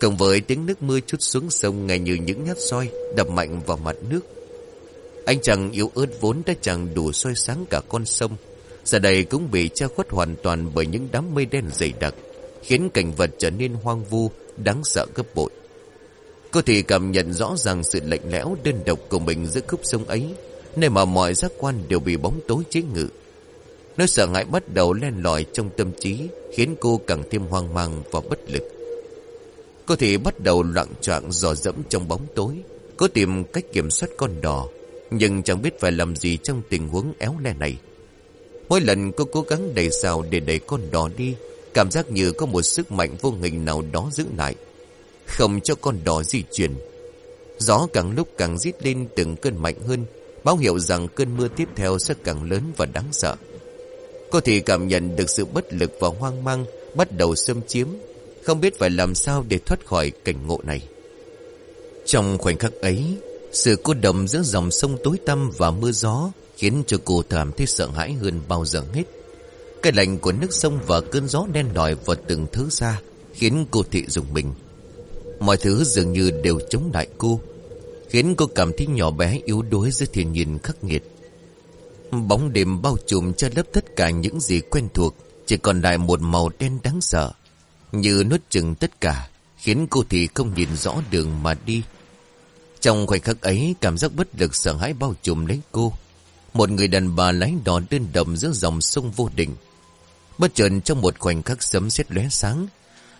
Cộng với tiếng nước mưa chút xuống sông ngay như những nhát soi đập mạnh vào mặt nước. Anh chàng yếu ớt vốn đã chẳng đủ soi sáng cả con sông. Giờ đây cũng bị che khuất hoàn toàn bởi những đám mây đen dày đặc, khiến cảnh vật trở nên hoang vu, đáng sợ gấp bội. Cô thì cảm nhận rõ ràng sự lạnh lẽo đơn độc của mình giữa khúc sông ấy, nơi mà mọi giác quan đều bị bóng tối chế ngự. Nỗi sợ hãi bắt đầu len lỏi trong tâm trí, khiến cô càng thêm hoang mang và bất lực. Cô thì bắt đầu loạn choạng dò dẫm trong bóng tối, cố tìm cách kiểm soát con đò, nhưng chẳng biết phải làm gì trong tình huống éo le này. Mỗi lần cô cố gắng đẩy xào để đẩy con đò đi, cảm giác như có một sức mạnh vô hình nào đó giữ lại, không cho con đò di chuyển. Gió càng lúc càng rít lên từng cơn mạnh hơn, báo hiệu rằng cơn mưa tiếp theo sẽ càng lớn và đáng sợ. Cô thì cảm nhận được sự bất lực và hoang mang Bắt đầu xâm chiếm. Không biết phải làm sao để thoát khỏi cảnh ngộ này. Trong khoảnh khắc ấy, Sự cô đồng giữa dòng sông tối tăm và mưa gió Khiến cho cô cảm thấy sợ hãi hơn bao giờ hết. Cái lạnh của nước sông và cơn gió đen đòi vào từng thứ ra, Khiến cô thị dùng mình. Mọi thứ dường như đều chống lại cô, Khiến cô cảm thấy nhỏ bé yếu đuối giữa thiên nhiên khắc nghiệt. Bóng đêm bao trùm cho lấp tất cả những gì quen thuộc, Chỉ còn lại một màu đen đáng sợ. Như nuốt chừng tất cả, Khiến cô thì không nhìn rõ đường mà đi. Trong khoảnh khắc ấy, Cảm giác bất lực sợ hãi bao trùm lấy cô. Một người đàn bà lái đò đơn đầm giữa dòng sông vô định. Bất chợt trong một khoảnh khắc sấm sét lóe sáng,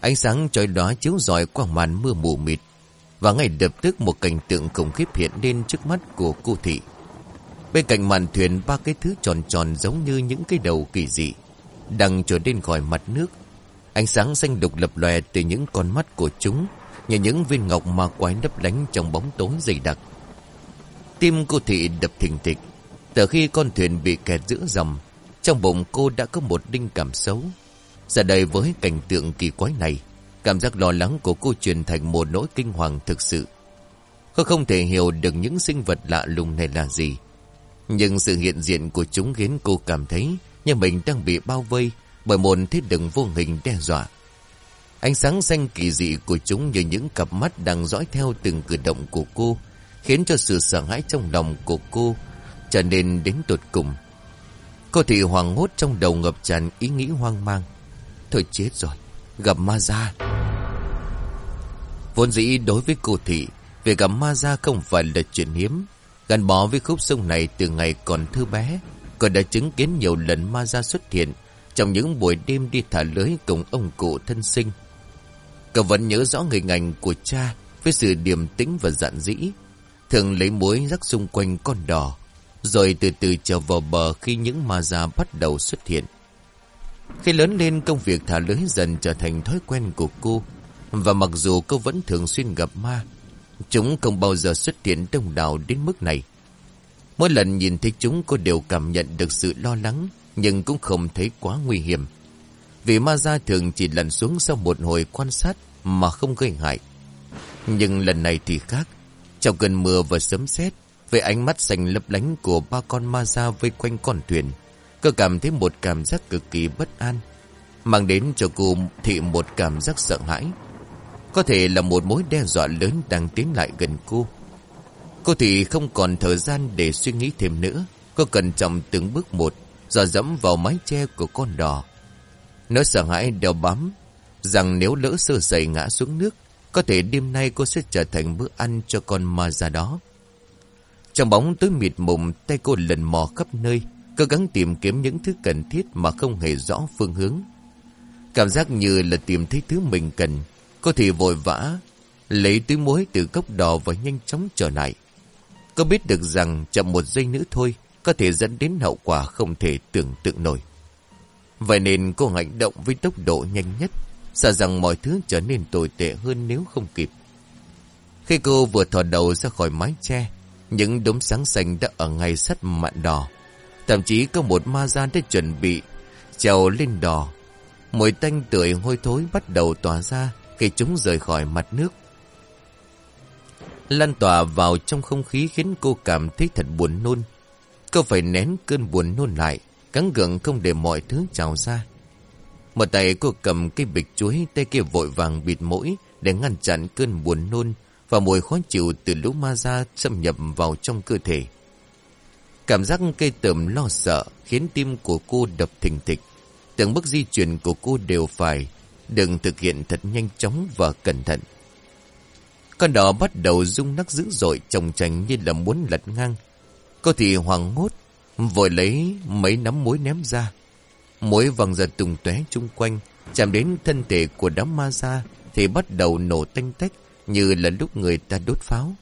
Ánh sáng chói đó chiếu rọi qua màn mưa mù mịt. Và ngay lập tức một cảnh tượng khủng khiếp hiện lên trước mắt của cô thị. Bên cạnh màn thuyền ba cái thứ tròn tròn giống như những cái đầu kỳ dị, Đang trồi lên khỏi mặt nước. Ánh sáng xanh đục lập lòe từ những con mắt của chúng Như những viên ngọc ma quái đấp lánh trong bóng tối dày đặc. Tim cô thị đập thình thịch, Từ khi con thuyền bị kẹt giữa dòng, Trong bụng cô đã có một đinh cảm xấu. Giờ đây với cảnh tượng kỳ quái này, Cảm giác lo lắng của cô truyền thành một nỗi kinh hoàng thực sự. Cô không thể hiểu được những sinh vật lạ lùng này là gì nhưng sự hiện diện của chúng khiến cô cảm thấy Như mình đang bị bao vây Bởi một thiết đựng vô hình đe dọa. Ánh sáng xanh kỳ dị của chúng như những cặp mắt đang dõi theo từng cử động của cô, Khiến cho sự sợ hãi trong lòng của cô trở nên đến tột cùng. Cô thị hoàng hốt trong đầu ngập tràn ý nghĩ hoang mang. Thôi chết rồi, Gặp ma ra Vốn dĩ đối với cô thị Việc gặp ma ra không phải là chuyện hiếm. Gắn bó với khúc sông này từ ngày còn thư bé Cô đã chứng kiến nhiều lần ma ra xuất hiện Trong những buổi đêm đi thả lưới cùng ông cụ thân sinh. Cậu vẫn nhớ rõ người ngành của cha Với sự điềm tĩnh và dạn dĩ, Thường lấy muối rắc xung quanh con đỏ Rồi từ từ trở vào bờ khi những ma ra bắt đầu xuất hiện. Khi lớn lên, công việc thả lưới dần trở thành thói quen của cô, Và mặc dù cô vẫn thường xuyên gặp ma Chúng không bao giờ xuất hiện đông đảo đến mức này. Mỗi lần nhìn thấy chúng cô đều cảm nhận được sự lo lắng, Nhưng cũng không thấy quá nguy hiểm. Vì ma gia thường chỉ lặn xuống sau một hồi quan sát Mà không gây hại. Nhưng lần này thì khác. Trong cơn mưa và sấm sét, Với ánh mắt xanh lấp lánh của ba con ma gia vây quanh con thuyền, Cô cảm thấy một cảm giác cực kỳ bất an, Mang đến cho cô thị một cảm giác sợ hãi. Có thể là một mối đe dọa lớn đang tiến lại gần cô Cô thì không còn thời gian để suy nghĩ thêm nữa Cô cẩn trọng từng bước một, Dò dẫm vào mái che của con đò Nó sợ hãi đeo bám, Rằng nếu lỡ sơ sẩy ngã xuống nước, Có thể đêm nay cô sẽ trở thành bữa ăn cho con ma già đó Trong bóng tối mịt mùng, Tay cô lần mò khắp nơi, Cố gắng tìm kiếm những thứ cần thiết mà không hề rõ phương hướng. Cảm giác như là tìm thấy thứ mình cần. Có thể vội vã, lấy túi muối từ cốc đỏ và nhanh chóng trở lại. Có biết được rằng chậm một giây nữa thôi, có thể dẫn đến hậu quả không thể tưởng tượng nổi. Vậy nên cô hành động với tốc độ nhanh nhất, sợ rằng mọi thứ trở nên tồi tệ hơn nếu không kịp. Khi cô vừa thò đầu ra khỏi mái che, những đốm sáng xanh đã ở ngay sát mạn đỏ. Thậm chí có một ma gian đã chuẩn bị trèo lên đò. Mùi tanh tưởi hôi thối bắt đầu tỏa ra khi chúng rời khỏi mặt nước. Lan tỏa vào trong không khí khiến cô cảm thấy thật buồn nôn. Cô phải nén cơn buồn nôn lại, cắn gượng không để mọi thứ trào ra. Một tay cô cầm cái bịch chuối, tay kia vội vàng bịt mũi để ngăn chặn cơn buồn nôn và mùi khó chịu từ lũ ma ra xâm nhập vào trong cơ thể. Cảm giác cây tởm lo sợ khiến tim của cô đập thình thịch. Từng bước di chuyển của cô đều phải đừng thực hiện thật nhanh chóng và cẩn thận. Con đỏ bắt đầu rung nắc dữ dội trồng trành như là muốn lật ngang. Cô thì hoàng hốt, vội lấy mấy nắm muối ném ra. Muối văng ra tung tóe chung quanh, chạm đến thân thể của đám ma ra thì bắt đầu nổ tanh tách như là lúc người ta đốt pháo.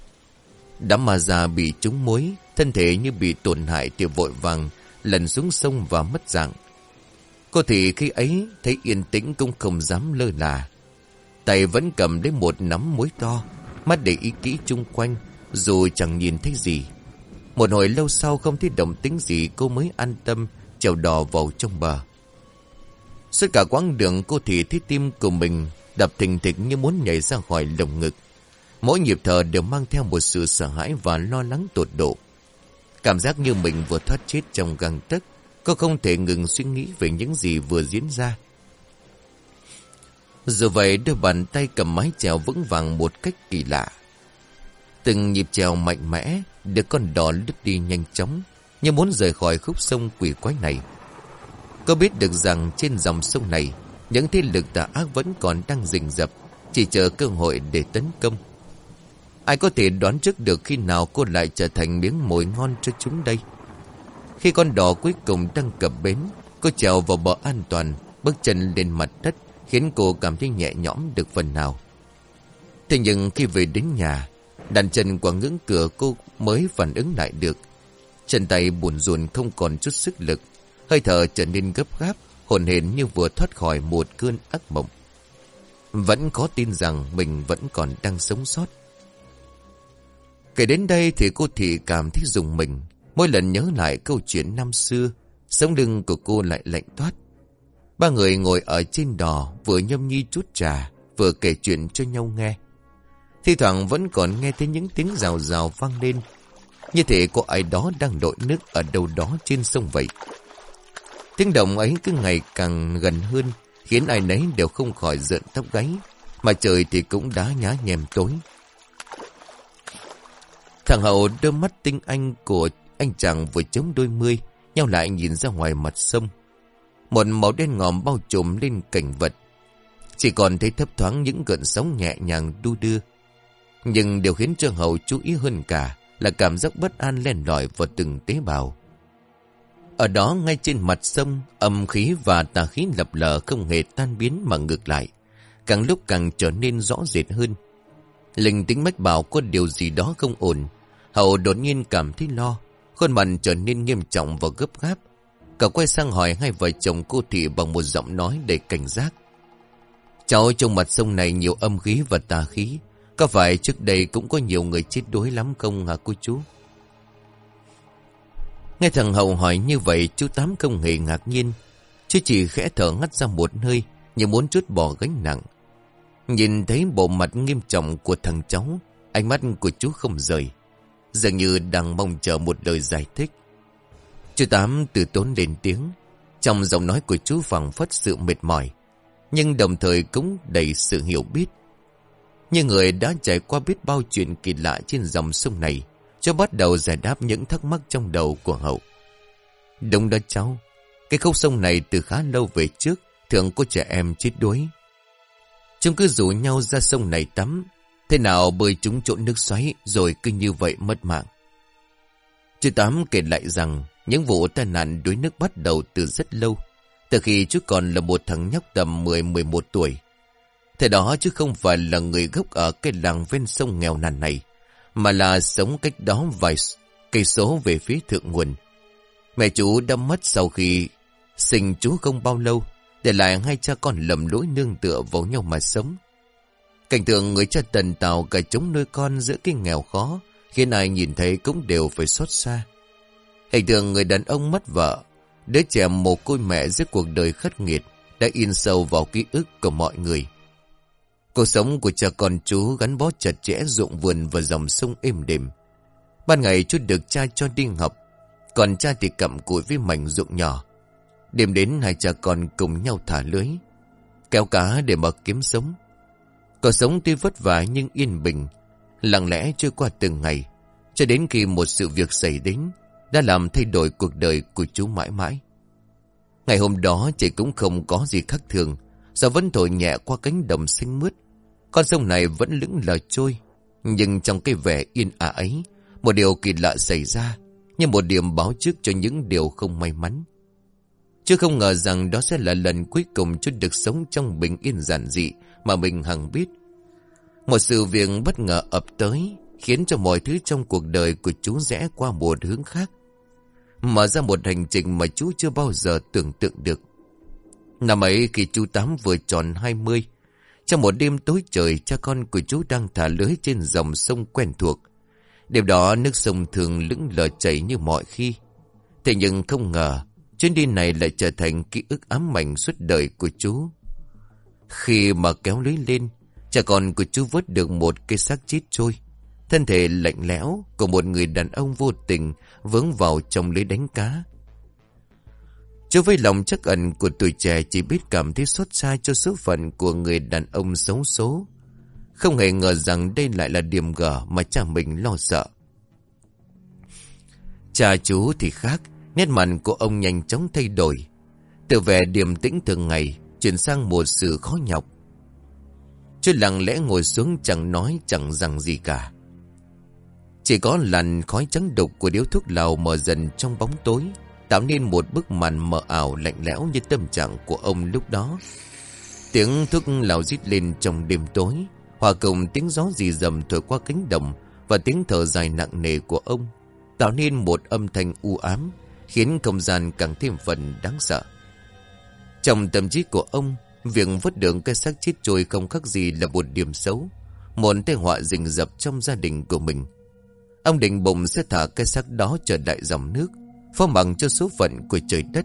Đám ma ra bị trúng muối, thân thể như bị tổn hại thì vội vàng, lần xuống sông và mất dạng. Cô thì khi ấy thấy yên tĩnh cũng không dám lơ là. Tay vẫn cầm lấy một nắm muối to, mắt để ý kỹ chung quanh, dù chẳng nhìn thấy gì. Một hồi lâu sau không thấy động tính gì cô mới an tâm trèo đò vào trong bờ. Suốt cả quãng đường cô thị thấy tim của mình đập thình thịch như muốn nhảy ra khỏi lồng ngực. Mỗi nhịp thở đều mang theo một sự sợ hãi và lo lắng tột độ. Cảm giác như mình vừa thoát chết trong găng tấc, cô không thể ngừng suy nghĩ về những gì vừa diễn ra. Dù vậy đôi bàn tay cầm mái chèo vững vàng một cách kỳ lạ. Từng nhịp chèo mạnh mẽ, được con đò lướt đi nhanh chóng, như muốn rời khỏi khúc sông quỷ quái này. cô biết được rằng trên dòng sông này, những thế lực tà ác vẫn còn đang rình rập, chỉ chờ cơ hội để tấn công. Ai có thể đoán trước được khi nào cô lại trở thành miếng mồi ngon cho chúng đây? Khi con đò cuối cùng đang cập bến, cô trèo vào bờ an toàn, bước chân lên mặt đất, khiến cô cảm thấy nhẹ nhõm được phần nào. Thế nhưng khi về đến nhà, đàn chân qua ngưỡng cửa cô mới phản ứng lại được. Chân tay buồn rùn không còn chút sức lực, hơi thở trở nên gấp gáp, hồn hển như vừa thoát khỏi một cơn ác mộng. Vẫn có tin rằng mình vẫn còn đang sống sót. Kể đến đây thì cô Thị cảm thấy dùng mình. Mỗi lần nhớ lại câu chuyện năm xưa, sống lưng của cô lại lạnh toát. Ba người ngồi ở trên đò vừa nhâm nhi chút trà, vừa kể chuyện cho nhau nghe. Thì thoảng vẫn còn nghe thấy những tiếng rào rào vang lên. Như thể có ai đó đang đội nước ở đâu đó trên sông vậy. Tiếng động ấy cứ ngày càng gần hơn, khiến ai nấy đều không khỏi giận tóc gáy, mà trời thì cũng đã nhá nhem tối. Thằng hậu đôi mắt tinh anh của anh chàng vừa chống đôi mươi, nhau lại nhìn ra ngoài mặt sông. Một màu đen ngòm bao trùm lên cảnh vật. Chỉ còn thấy thấp thoáng những gợn sóng nhẹ nhàng đu đưa. Nhưng điều khiến cho hậu chú ý hơn cả là cảm giác bất an len lỏi vào từng tế bào. Ở đó ngay trên mặt sông, âm khí và tà khí lập lờ không hề tan biến mà ngược lại. Càng lúc càng trở nên rõ rệt hơn. Linh tính mách bảo có điều gì đó không ổn. Hậu đột nhiên cảm thấy lo. Khuôn mặt trở nên nghiêm trọng và gấp gáp. Cậu quay sang hỏi hai vợ chồng cô thị bằng một giọng nói đầy cảnh giác. Cháu trong mặt sông này nhiều âm khí và tà khí. Có phải trước đây cũng có nhiều người chết đuối lắm không hả cô chú? Nghe thằng Hậu hỏi như vậy chú Tám không hề ngạc nhiên. Chứ chỉ khẽ thở ngắt ra một hơi như muốn chút bỏ gánh nặng. Nhìn thấy bộ mặt nghiêm trọng của thằng cháu, ánh mắt của chú không rời. Dường như đang mong chờ một lời giải thích. Chú Tám từ tốn lên tiếng. Trong giọng nói của chú phẳng phất sự mệt mỏi. Nhưng đồng thời cũng đầy sự hiểu biết. Như người đã trải qua biết bao chuyện kỳ lạ trên dòng sông này. Cho bắt đầu giải đáp những thắc mắc trong đầu của Hậu. Đúng đó cháu. Cái khúc sông này từ khá lâu về trước. Thường có trẻ em chết đuối. Chúng cứ rủ nhau ra sông này tắm. Thế nào bơi chúng trộn nước xoáy rồi cứ như vậy mất mạng. Chú Tám kể lại rằng những vụ tai nạn đuối nước bắt đầu từ rất lâu. Từ khi chú còn là một thằng nhóc tầm 10-11 tuổi. Thế đó chứ không phải là người gốc ở cái làng ven sông nghèo nàn này. Mà là sống cách đó vài cây số về phía thượng nguồn. Mẹ chú đã mất sau khi sinh chú không bao lâu. Để lại hai cha con lầm lỗi nương tựa vào nhau mà sống. Cảnh tượng người cha tần tàu cả chống nuôi con giữa cái nghèo khó, khiến ai nhìn thấy cũng đều phải xót xa. Hình tượng người đàn ông mất vợ, đứa trẻ một côi mẹ giữa cuộc đời khất nghiệt, đã in sâu vào ký ức của mọi người. Cuộc sống của cha con chú gắn bó chặt chẽ ruộng vườn và dòng sông êm đềm. Ban ngày chú được cha cho đi học, còn cha thì cặm cụi với mảnh ruộng nhỏ. Đêm đến hai cha con cùng nhau thả lưới, kéo cá để mà kiếm sống. Cuộc sống tuy vất vả nhưng yên bình, lặng lẽ trôi qua từng ngày, cho đến khi một sự việc xảy đến, đã làm thay đổi cuộc đời của chú mãi mãi. Ngày hôm đó trời cũng không có gì khác thường, gió vẫn thổi nhẹ qua cánh đồng xanh mướt. Con sông này vẫn lững lờ trôi, nhưng trong cái vẻ yên ả ấy, một điều kỳ lạ xảy ra, như một điểm báo trước cho những điều không may mắn. Chứ không ngờ rằng đó sẽ là lần cuối cùng chú được sống trong bình yên giản dị mà mình hằng biết. Một sự việc bất ngờ ập tới, khiến cho mọi thứ trong cuộc đời của chú rẽ qua một hướng khác. Mở ra một hành trình mà chú chưa bao giờ tưởng tượng được. Năm ấy khi chú Tám vừa tròn 20, trong một đêm tối trời cha con của chú đang thả lưới trên dòng sông quen thuộc. Đêm đó nước sông thường lững lờ chảy như mọi khi. Thế nhưng không ngờ, Chuyến đi này lại trở thành ký ức ám ảnh suốt đời của chú. Khi mà kéo lưới lên, cha con của chú vớt được một cây xác chết trôi. Thân thể lạnh lẽo của một người đàn ông vô tình vướng vào trong lưới đánh cá. Chú với lòng chắc ẩn của tuổi trẻ chỉ biết cảm thấy xót xa cho số phận của người đàn ông xấu số. Không hề ngờ rằng đây lại là điểm gở mà cha mình lo sợ. Cha chú thì khác, nét mặt của ông nhanh chóng thay đổi. Từ vẻ điềm tĩnh thường ngày, chuyển sang một sự khó nhọc. Chú lặng lẽ ngồi xuống chẳng nói chẳng rằng gì cả. Chỉ có làn khói trắng đục của điếu thuốc lào mờ dần trong bóng tối, tạo nên một bức màn mờ ảo lạnh lẽo như tâm trạng của ông lúc đó. Tiếng thuốc lào rít lên trong đêm tối, hòa cùng tiếng gió dì dầm thổi qua cánh đồng và tiếng thở dài nặng nề của ông, tạo nên một âm thanh u ám, khiến không gian càng thêm phần đáng sợ. Trong tâm trí của ông, việc vứt đường cái xác chết trôi không khác gì là một điểm xấu, một tai họa rình rập trong gia đình của mình. Ông định bụng sẽ thả cái xác đó trở lại dòng nước, phong bằng cho số phận của trời đất.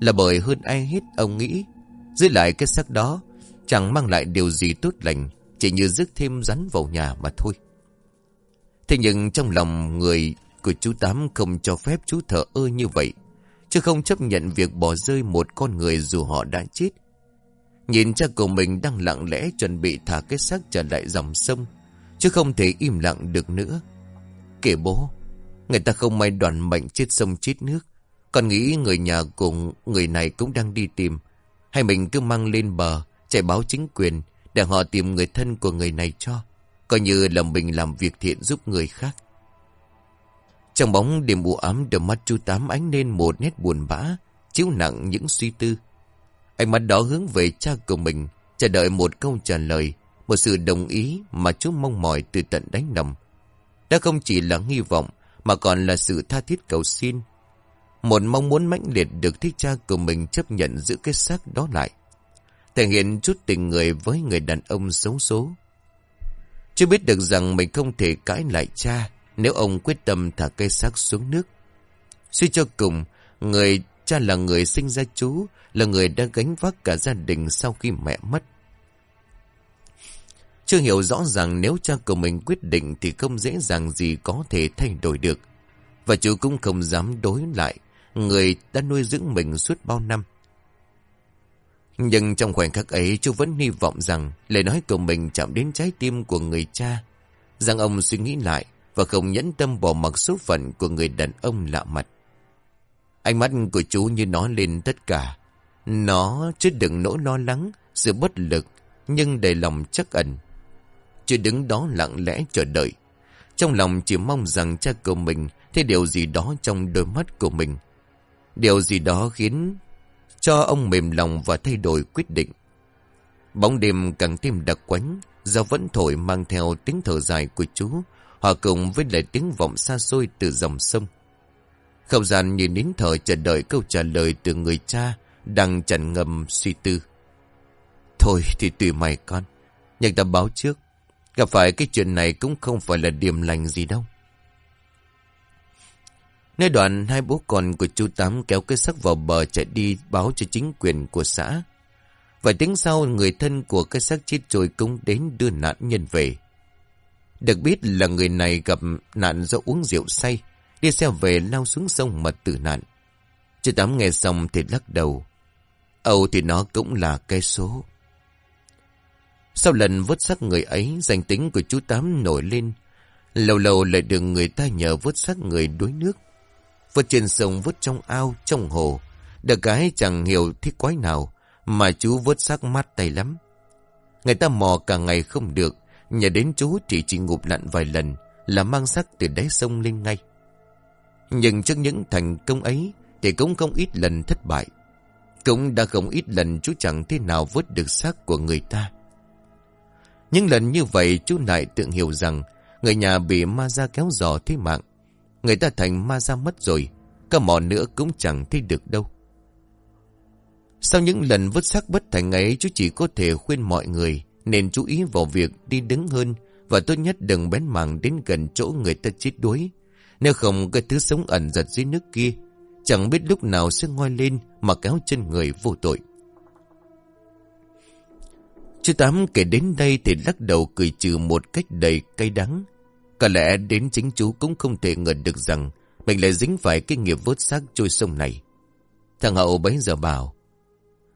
Là bởi hơn ai hết ông nghĩ, giữ lại cái xác đó chẳng mang lại điều gì tốt lành, chỉ như rước thêm rắn vào nhà mà thôi. Thế nhưng trong lòng người của chú Tám không cho phép chú thở ơ như vậy, chứ không chấp nhận việc bỏ rơi một con người dù họ đã chết. Nhìn cha của mình đang lặng lẽ chuẩn bị thả cái xác trở lại dòng sông, chứ không thể im lặng được nữa. Kể bố, người ta không may đoàn mệnh chết sông chết nước, còn nghĩ người nhà cùng người này cũng đang đi tìm. Hay mình cứ mang lên bờ, chạy báo chính quyền, để họ tìm người thân của người này cho. Coi như là mình làm việc thiện giúp người khác. Trong bóng đêm u ám đôi mắt chú Tám ánh lên một nét buồn bã, chiếu nặng những suy tư. Ánh mắt đó hướng về cha của mình, chờ đợi một câu trả lời, một sự đồng ý mà chú mong mỏi từ tận đáy nằm. Đã không chỉ là hy vọng, mà còn là sự tha thiết cầu xin. Một mong muốn mãnh liệt được thích cha của mình chấp nhận giữ cái xác đó lại. Thể hiện chút tình người với người đàn ông xấu số. Chưa biết được rằng mình không thể cãi lại cha nếu ông quyết tâm thả cây xác xuống nước. Suy cho cùng, người cha là người sinh ra chú, là người đã gánh vác cả gia đình sau khi mẹ mất. Chưa hiểu rõ ràng nếu cha của mình quyết định thì không dễ dàng gì có thể thay đổi được. Và chú cũng không dám đối lại người đã nuôi dưỡng mình suốt bao năm. Nhưng trong khoảnh khắc ấy chú vẫn hy vọng rằng lời nói của mình chạm đến trái tim của người cha. Rằng ông suy nghĩ lại và không nhẫn tâm bỏ mặc số phận của người đàn ông lạ mặt. Ánh mắt của chú như nói lên tất cả. Nó chứ đừng nỗi lo lắng, sự bất lực, nhưng đầy lòng chắc ẩn. Chú đứng đó lặng lẽ chờ đợi. Trong lòng chỉ mong rằng cha của mình thấy điều gì đó trong đôi mắt của mình. Điều gì đó khiến cho ông mềm lòng và thay đổi quyết định. Bóng đêm càng thêm đặc quánh, do vẫn thổi mang theo tiếng thở dài của chú, hòa cùng với lời tiếng vọng xa xôi từ dòng sông. Không gian như nín thở chờ đợi câu trả lời từ người cha đang chẳng ngầm suy tư. Thôi thì tùy mày con, nhưng ta báo trước, gặp phải cái chuyện này cũng không phải là điểm lành gì đâu. Nơi đoạn hai bố con của chú Tám kéo cái xác vào bờ chạy đi báo cho chính quyền của xã. Vài tiếng sau người thân của cái xác chết trôi cũng đến đưa nạn nhân về. Được biết là người này gặp nạn do uống rượu say, đi xe về lao xuống sông mà tử nạn. Chú Tám nghe xong thì lắc đầu. Âu thì nó cũng là cái số. Sau lần vớt xác người ấy, danh tính của chú Tám nổi lên. Lâu lâu lại được người ta nhờ vớt xác người đuối nước. Vớt trên sông vớt trong ao, trong hồ. Được cái chẳng hiểu thích quái nào, mà chú vớt xác mát tay lắm. Người ta mò cả ngày không được, Nhờ đến chú chỉ chỉ ngụp lặn vài lần Là mang xác từ đáy sông lên ngay. Nhưng trước những thành công ấy Thì cũng không ít lần thất bại. Cũng đã không ít lần chú chẳng thế nào vớt được xác của người ta. Những lần như vậy chú lại tự hiểu rằng Người nhà bị ma ra kéo giò thế mạng, Người ta thành ma ra mất rồi Cả mò nữa cũng chẳng thấy được đâu. Sau những lần vớt xác bất thành ấy, Chú chỉ có thể khuyên mọi người nên chú ý vào việc đi đứng hơn và tốt nhất đừng bén mảng đến gần chỗ người ta chết đuối. Nếu không, cái thứ sống ẩn giật dưới nước kia Chẳng biết lúc nào sẽ ngoi lên Mà kéo chân người vô tội Chú Tám kể đến đây thì lắc đầu cười trừ một cách đầy cay đắng. Có lẽ đến chính chú cũng không thể ngờ được rằng mình lại dính phải cái nghiệp vớt xác trôi sông này. Thằng Hậu bấy giờ bảo,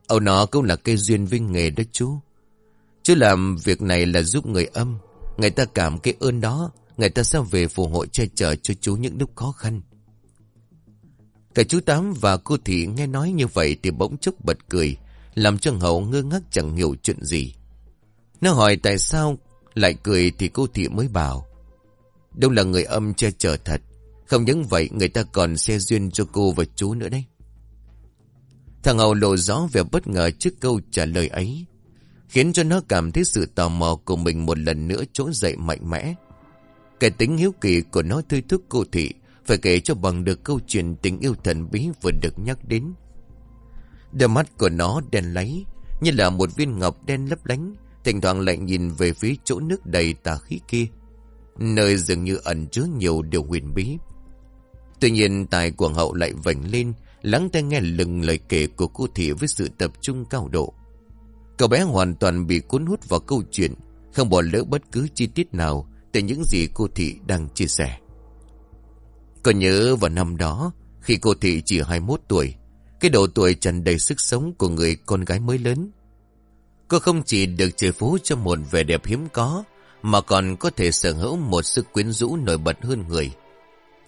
Âu nó cũng là cây duyên vinh nghề đó chú. Chú làm việc này là giúp người âm. Người ta cảm cái ơn đó. Người ta sẽ về phù hộ che chở cho chú những lúc khó khăn. Cả chú Tám và cô Thị nghe nói như vậy thì bỗng chốc bật cười. Làm cho Hậu ngơ ngác chẳng hiểu chuyện gì. Nó hỏi tại sao, lại cười thì cô Thị mới bảo. Đâu là người âm che chở thật. Không những vậy người ta còn xe duyên cho cô và chú nữa đấy. Thằng Hậu lộ rõ vẻ bất ngờ trước câu trả lời ấy. Khiến cho nó cảm thấy sự tò mò của mình một lần nữa trỗi dậy mạnh mẽ. Cái tính hiếu kỳ của nó thư thức cô Thị phải kể cho bằng được câu chuyện tình yêu thần bí vừa được nhắc đến. Đôi mắt của nó đen lấy, như là một viên ngọc đen lấp lánh, thỉnh thoảng lại nhìn về phía chỗ nước đầy tà khí kia. Nơi dường như ẩn chứa nhiều điều huyền bí. Tuy nhiên tài của hậu lại vảnh lên, lắng tai nghe lừng lời kể của cô thị với sự tập trung cao độ. Cậu bé hoàn toàn bị cuốn hút vào câu chuyện, không bỏ lỡ bất cứ chi tiết nào từ những gì cô thị đang chia sẻ. Còn nhớ vào năm đó, khi cô thị chỉ 21 tuổi, cái độ tuổi tràn đầy sức sống của người con gái mới lớn. Cô không chỉ được trời phú cho một vẻ đẹp hiếm có, mà còn có thể sở hữu một sức quyến rũ nổi bật hơn người.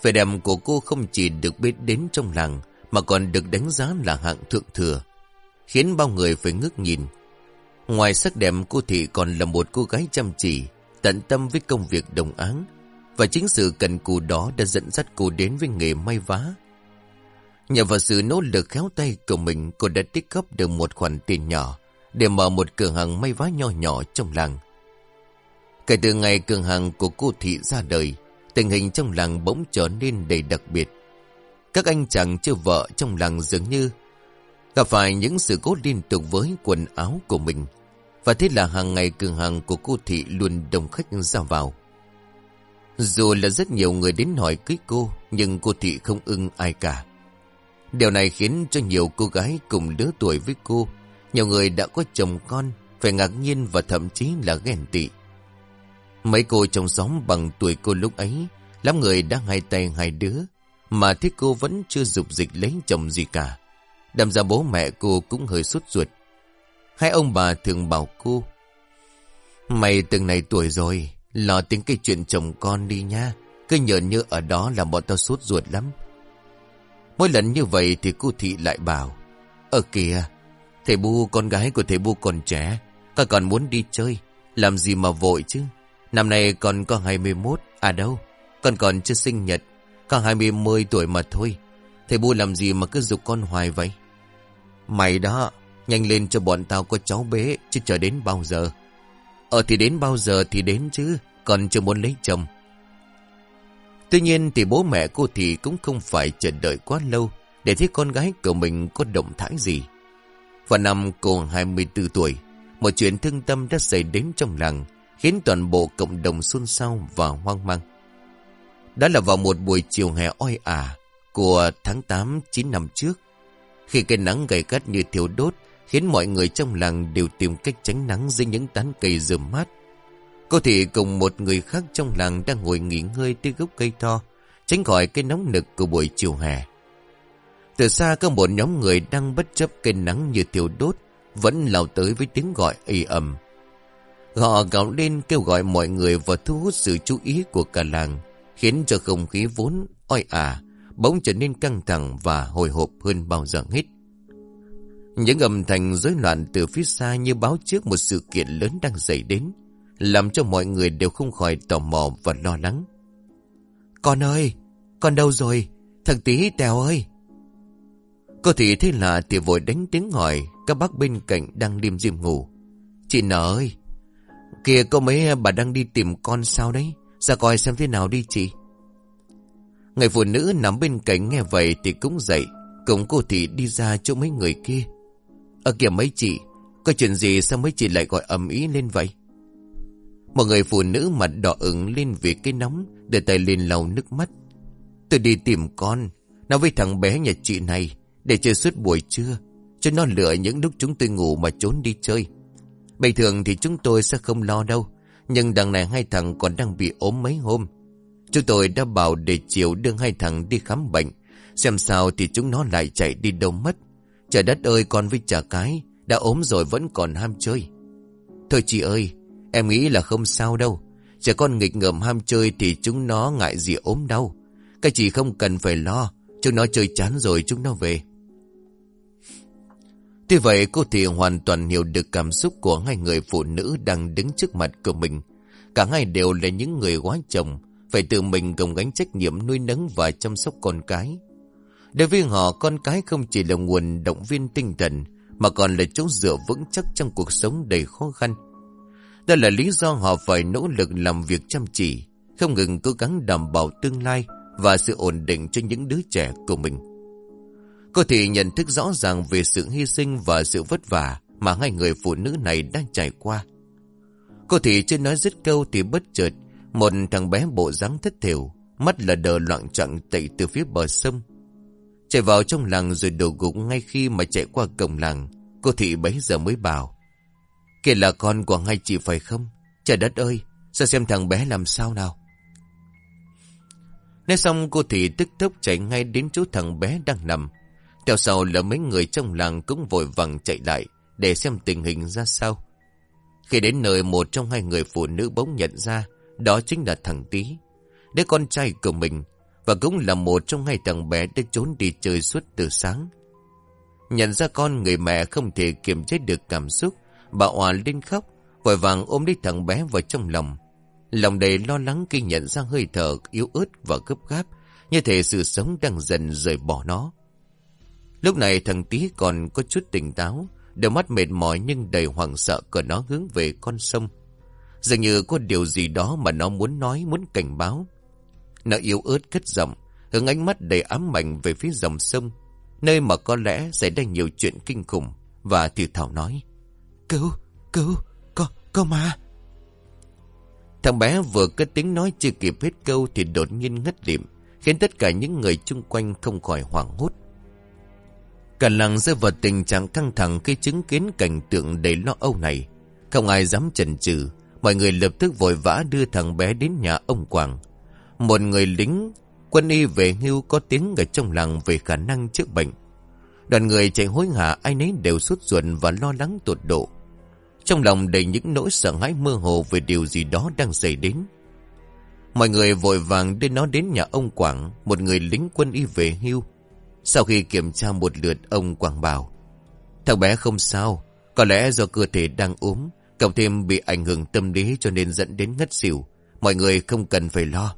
Vẻ đẹp của cô không chỉ được biết đến trong làng, mà còn được đánh giá là hạng thượng thừa, khiến bao người phải ngước nhìn. Ngoài sắc đẹp cô thị còn là một cô gái chăm chỉ, tận tâm với công việc đồng áng, và chính sự cần cù đó đã dẫn dắt cô đến với nghề may vá. Nhờ vào sự nỗ lực khéo tay của mình, cô đã tích góp được một khoản tiền nhỏ để mở một cửa hàng may vá nho nhỏ trong làng. Kể từ ngày cửa hàng của cô thị ra đời, tình hình trong làng bỗng trở nên đầy đặc biệt. Các anh chàng chưa vợ trong làng dường như gặp phải những sự cố liên tục với quần áo của mình. Và thế là hàng ngày cửa hàng của cô thị luôn đông khách ra vào. Dù là rất nhiều người đến hỏi cưới cô, nhưng cô thị không ưng ai cả. Điều này khiến cho nhiều cô gái cùng lứa tuổi với cô, nhiều người đã có chồng con, phải ngạc nhiên và thậm chí là ghen tị. Mấy cô trong xóm bằng tuổi cô lúc ấy, lắm người đã hai tay hai đứa, mà thế cô vẫn chưa dục dịch lấy chồng gì cả. Đâm ra bố mẹ cô cũng hơi sốt ruột. Hai ông bà thường bảo cô, Mày từng này tuổi rồi, lo tính cái chuyện chồng con đi nha. Cứ nhờ như ở đó là bọn tao sốt ruột lắm. Mỗi lần như vậy thì cô thị lại bảo, ở kìa, thầy bu con gái của thầy bu còn trẻ, con còn muốn đi chơi, làm gì mà vội chứ. Năm nay còn có 21, à đâu, con còn chưa sinh nhật, còn 20 tuổi mà thôi. Thầy bu làm gì mà cứ dục con hoài vậy? Mày đó, nhanh lên cho bọn tao có cháu bé chứ chờ đến bao giờ. Ờ thì đến bao giờ thì đến chứ, còn chưa muốn lấy chồng. Tuy nhiên thì bố mẹ cô thì cũng không phải chờ đợi quá lâu để thấy con gái của mình có động thái gì. Vào năm cô 24 tuổi, một chuyện thương tâm đã xảy đến trong làng, khiến toàn bộ cộng đồng xôn xao và hoang mang. Đó là vào một buổi chiều hè oi ả của tháng 8 9 năm trước, khi cây nắng gầy gắt như thiêu đốt, khiến mọi người trong làng đều tìm cách tránh nắng dưới những tán cây rườm mát. Cô thị cùng một người khác trong làng đang ngồi nghỉ ngơi dưới gốc cây to, tránh khỏi cái nóng nực của buổi chiều hè. Từ xa có một nhóm người đang bất chấp cây nắng như thiêu đốt, vẫn lao tới với tiếng gọi ì ầm. Họ gào lên kêu gọi mọi người và thu hút sự chú ý của cả làng, khiến cho không khí vốn oi ả, bỗng trở nên căng thẳng và hồi hộp hơn bao giờ hết. Những âm thanh rối loạn từ phía xa như báo trước một sự kiện lớn đang xảy đến, làm cho mọi người đều không khỏi tò mò và lo lắng. Con ơi, con đâu rồi? Thằng tí tèo ơi! Cô thị thế lạ thì vội đánh tiếng hỏi, các bác bên cạnh đang điềm diêm ngủ. Chị nở ơi! Kìa có mấy bà đang đi tìm con sao đấy? Ra coi xem thế nào đi chị. Người phụ nữ nằm bên cạnh nghe vậy thì cũng dậy, cùng cô thì đi ra chỗ mấy người kia. Ở kìa mấy chị, có chuyện gì sao mấy chị lại gọi ầm ý lên vậy? Một người phụ nữ mặt đỏ ửng lên vì cái nóng, để tay lên lau nước mắt. Tôi đi tìm con, Nói với thằng bé nhà chị này Để chơi suốt buổi trưa Cho nó lựa những lúc chúng tôi ngủ mà trốn đi chơi Bình thường thì chúng tôi sẽ không lo đâu Nhưng đằng này hai thằng còn đang bị ốm mấy hôm Chúng tôi đã bảo để chiều đưa hai thằng đi khám bệnh. Xem sao thì chúng nó lại chạy đi đâu mất. Trời đất ơi con với trà cái Đã ốm rồi vẫn còn ham chơi. Thôi chị ơi Em nghĩ là không sao đâu. Trẻ con nghịch ngợm ham chơi thì chúng nó ngại gì ốm đau. Các chị không cần phải lo Chúng nó chơi chán rồi chúng nó về. Tuy vậy cô thì hoàn toàn hiểu được cảm xúc của hai người phụ nữ đang đứng trước mặt của mình. Cả hai đều là những người quá chồng, phải tự mình gồng gánh trách nhiệm nuôi nấng và chăm sóc con cái. Đối với họ, con cái không chỉ là nguồn động viên tinh thần, mà còn là chỗ dựa vững chắc trong cuộc sống đầy khó khăn. Đó là lý do họ phải nỗ lực làm việc chăm chỉ, không ngừng cố gắng đảm bảo tương lai và sự ổn định cho những đứa trẻ của mình. Cô thì nhận thức rõ ràng về sự hy sinh và sự vất vả mà hai người phụ nữ này đang trải qua. Cô thì chưa nói dứt câu thì bất chợt, một thằng bé bộ dáng thất thiểu, mắt là đờ loạn trọng tẩy từ phía bờ sông. Chạy vào trong làng rồi đổ gục ngay khi mà chạy qua cổng làng, cô thị bấy giờ mới bảo. Kể là con của hai chị phải không? Trời đất ơi, sao xem thằng bé làm sao nào? Nói xong cô thị tức tốc chạy ngay đến chỗ thằng bé đang nằm. Theo sau là mấy người trong làng cũng vội vàng chạy lại để xem tình hình ra sao. Khi đến nơi một trong hai người phụ nữ bỗng nhận ra đó chính là thằng Tý. Đứa con trai của mình và cũng là một trong hai thằng bé đã trốn đi chơi suốt từ sáng. Nhận ra con người mẹ không thể kiềm chế được cảm xúc, bà Hòa lên khóc, vội vàng ôm lấy thằng bé vào trong lòng. Lòng đầy lo lắng khi nhận ra hơi thở yếu ớt và gấp gáp, như thể sự sống đang dần rời bỏ nó. Lúc này thằng tí còn có chút tỉnh táo, đôi mắt mệt mỏi nhưng đầy hoảng sợ của nó hướng về con sông. Dường như có điều gì đó mà nó muốn nói, muốn cảnh báo. Nó yếu ớt cất giọng, hướng ánh mắt đầy ám mạnh về phía dòng sông, nơi mà có lẽ xảy ra nhiều chuyện kinh khủng, và thì thảo nói. Cứu, cứu, có, có ma. Thằng bé vừa cất tiếng nói chưa kịp hết câu thì đột nhiên ngất liệm, khiến tất cả những người chung quanh không khỏi hoảng hốt. Cả làng rơi vào tình trạng căng thẳng khi chứng kiến cảnh tượng đầy lo âu này. Không ai dám chần chừ, mọi người lập tức vội vã đưa thằng bé đến nhà ông Quảng. Một người lính quân y về hưu có tiếng ở trong làng về khả năng chữa bệnh. Đoàn người chạy hối hả ai nấy đều sốt ruột và lo lắng tột độ. Trong lòng đầy những nỗi sợ hãi mơ hồ về điều gì đó đang xảy đến. Mọi người vội vàng đưa nó đến nhà ông Quảng, một người lính quân y về hưu. Sau khi kiểm tra một lượt ông Quảng bảo Thằng bé không sao Có lẽ do cơ thể đang ốm Cộng thêm bị ảnh hưởng tâm lý cho nên dẫn đến ngất xỉu. Mọi người không cần phải lo.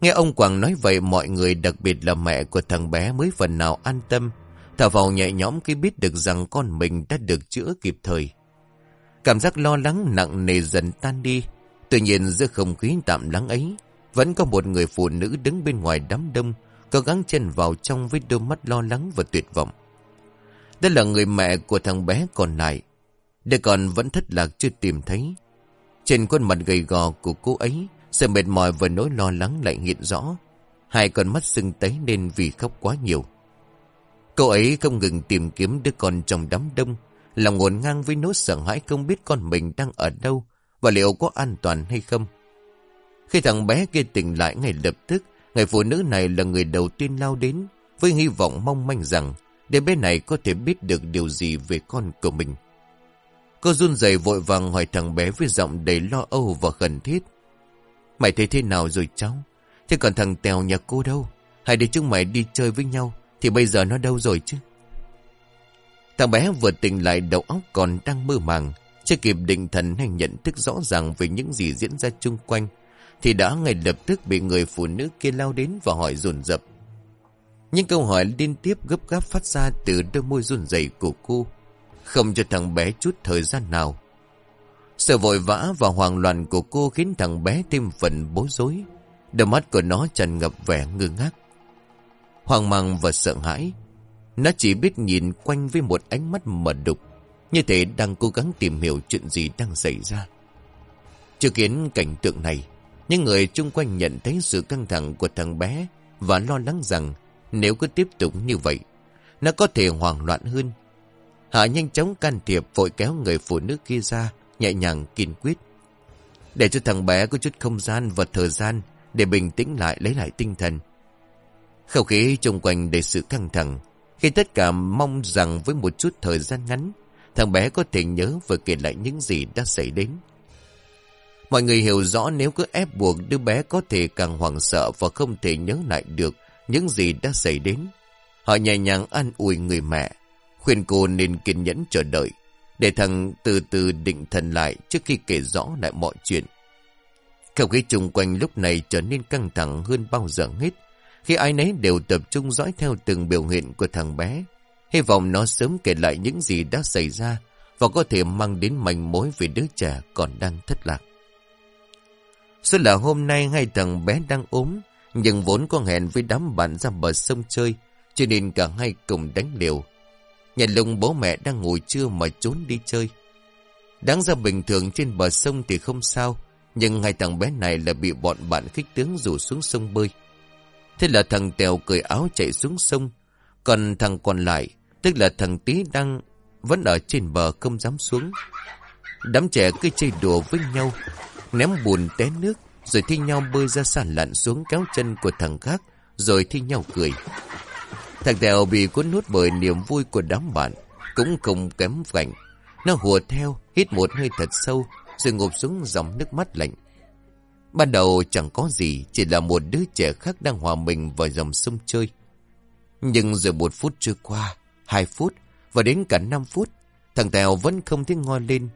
Nghe ông Quảng nói vậy, mọi người, đặc biệt là mẹ của thằng bé mới phần nào an tâm. Thở vào nhẹ nhõm khi biết được rằng con mình đã được chữa kịp thời. Cảm giác lo lắng nặng nề dần tan đi. Tuy nhiên, giữa không khí tạm lắng ấy, Vẫn có một người phụ nữ đứng bên ngoài đám đông, Cố gắng chân vào trong với đôi mắt lo lắng và tuyệt vọng. Đây là người mẹ của thằng bé còn lại đứa con vẫn thất lạc chưa tìm thấy. Trên khuôn mặt gầy gò của cô ấy, sự mệt mỏi và nỗi lo lắng lại hiện rõ. Hai con mắt sưng tấy nên vì khóc quá nhiều. Cô ấy không ngừng tìm kiếm đứa con trong đám đông, lòng ngổn ngang với nỗi sợ hãi không biết con mình đang ở đâu và liệu có an toàn hay không. Khi thằng bé kia tỉnh lại ngay lập tức, Người phụ nữ này là người đầu tiên lao đến với hy vọng mong manh rằng đứa bé này có thể biết được điều gì về con của mình. Cô run rẩy vội vàng hỏi thằng bé với giọng đầy lo âu và khẩn thiết. Mày thấy thế nào rồi cháu? Thế còn thằng Tèo nhà cô đâu? Hai đứa chúng mày đi chơi với nhau thì bây giờ nó đâu rồi chứ? Thằng bé vừa tỉnh lại đầu óc còn đang mơ màng, chưa kịp định thần hay nhận thức rõ ràng về những gì diễn ra chung quanh thì đã ngay lập tức bị người phụ nữ kia lao đến và hỏi dồn dập. Những câu hỏi liên tiếp gấp gáp phát ra từ đôi môi run rẩy của cô, không cho thằng bé chút thời gian nào. Sự vội vã và hoang loạn của cô khiến thằng bé thêm phần bối rối. Đôi mắt của nó tràn ngập vẻ ngơ ngác. Hoang mang và sợ hãi. Nó chỉ biết nhìn quanh với một ánh mắt mờ đục, như thể đang cố gắng tìm hiểu chuyện gì đang xảy ra. Chưa kiến cảnh tượng này, những người chung quanh nhận thấy sự căng thẳng của thằng bé và lo lắng rằng nếu cứ tiếp tục như vậy, nó có thể hoảng loạn hơn. Hạ nhanh chóng can thiệp vội kéo người phụ nữ kia ra, nhẹ nhàng kiên quyết. Để cho thằng bé có chút không gian và thời gian để bình tĩnh lại lấy lại tinh thần. Không khí xung quanh đầy sự căng thẳng, khi tất cả mong rằng với một chút thời gian ngắn, thằng bé có thể nhớ và kể lại những gì đã xảy đến. Mọi người hiểu rõ nếu cứ ép buộc đứa bé có thể càng hoảng sợ và không thể nhớ lại được những gì đã xảy đến. Họ nhẹ nhàng an ủi người mẹ, khuyên cô nên kiên nhẫn chờ đợi, để thằng từ từ định thần lại trước khi kể rõ lại mọi chuyện. Không khí chung quanh lúc này trở nên căng thẳng hơn bao giờ hết, khi ai nấy đều tập trung dõi theo từng biểu hiện của thằng bé. Hy vọng nó sớm kể lại những gì đã xảy ra và có thể mang đến manh mối về đứa trẻ còn đang thất lạc. Số là hôm nay hai thằng bé đang ốm, nhưng vốn có hẹn với đám bạn ra bờ sông chơi, cho nên cả hai cùng đánh liều. Nhà lùng bố mẹ đang ngồi trưa mà trốn đi chơi. Đáng ra bình thường trên bờ sông thì không sao, nhưng hai thằng bé này là bị bọn bạn khích tướng rủ xuống sông bơi. Thế là thằng Tèo cởi áo chạy xuống sông, còn thằng còn lại, tức là thằng Tý đang vẫn ở trên bờ không dám xuống. Đám trẻ cứ chơi đùa với nhau, ném bùn té nước, rồi thi nhau bơi ra sàn lặn xuống kéo chân của thằng khác, rồi thi nhau cười. Thằng Tèo bị cuốn hút bởi niềm vui của đám bạn, cũng không kém cảnh. Nó hùa theo, hít một hơi thật sâu, rồi ngụp xuống dòng nước mắt lạnh. Ban đầu chẳng có gì, chỉ là một đứa trẻ khác đang hòa mình vào dòng sông chơi. Nhưng rồi một phút trôi qua, hai phút, và đến cả năm phút, thằng Tèo vẫn không thấy ngon lên.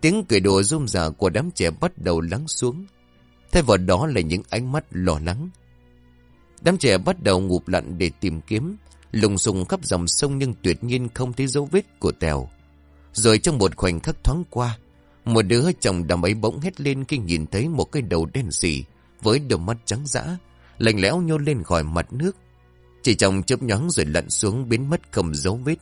Tiếng cười đùa rôm rả của đám trẻ bắt đầu lắng xuống. Thay vào đó là những ánh mắt lo lắng. Đám trẻ bắt đầu ngụp lặn để tìm kiếm, lùng sùng khắp dòng sông nhưng tuyệt nhiên không thấy dấu vết của Tèo. Rồi trong một khoảnh khắc thoáng qua, một đứa chồng đầm ấy bỗng hét lên khi nhìn thấy một cái đầu đen xỉ với đôi mắt trắng dã, lạnh lẽo nhô lên khỏi mặt nước. Chỉ trong chớp nhoáng rồi lặn xuống biến mất không dấu vết.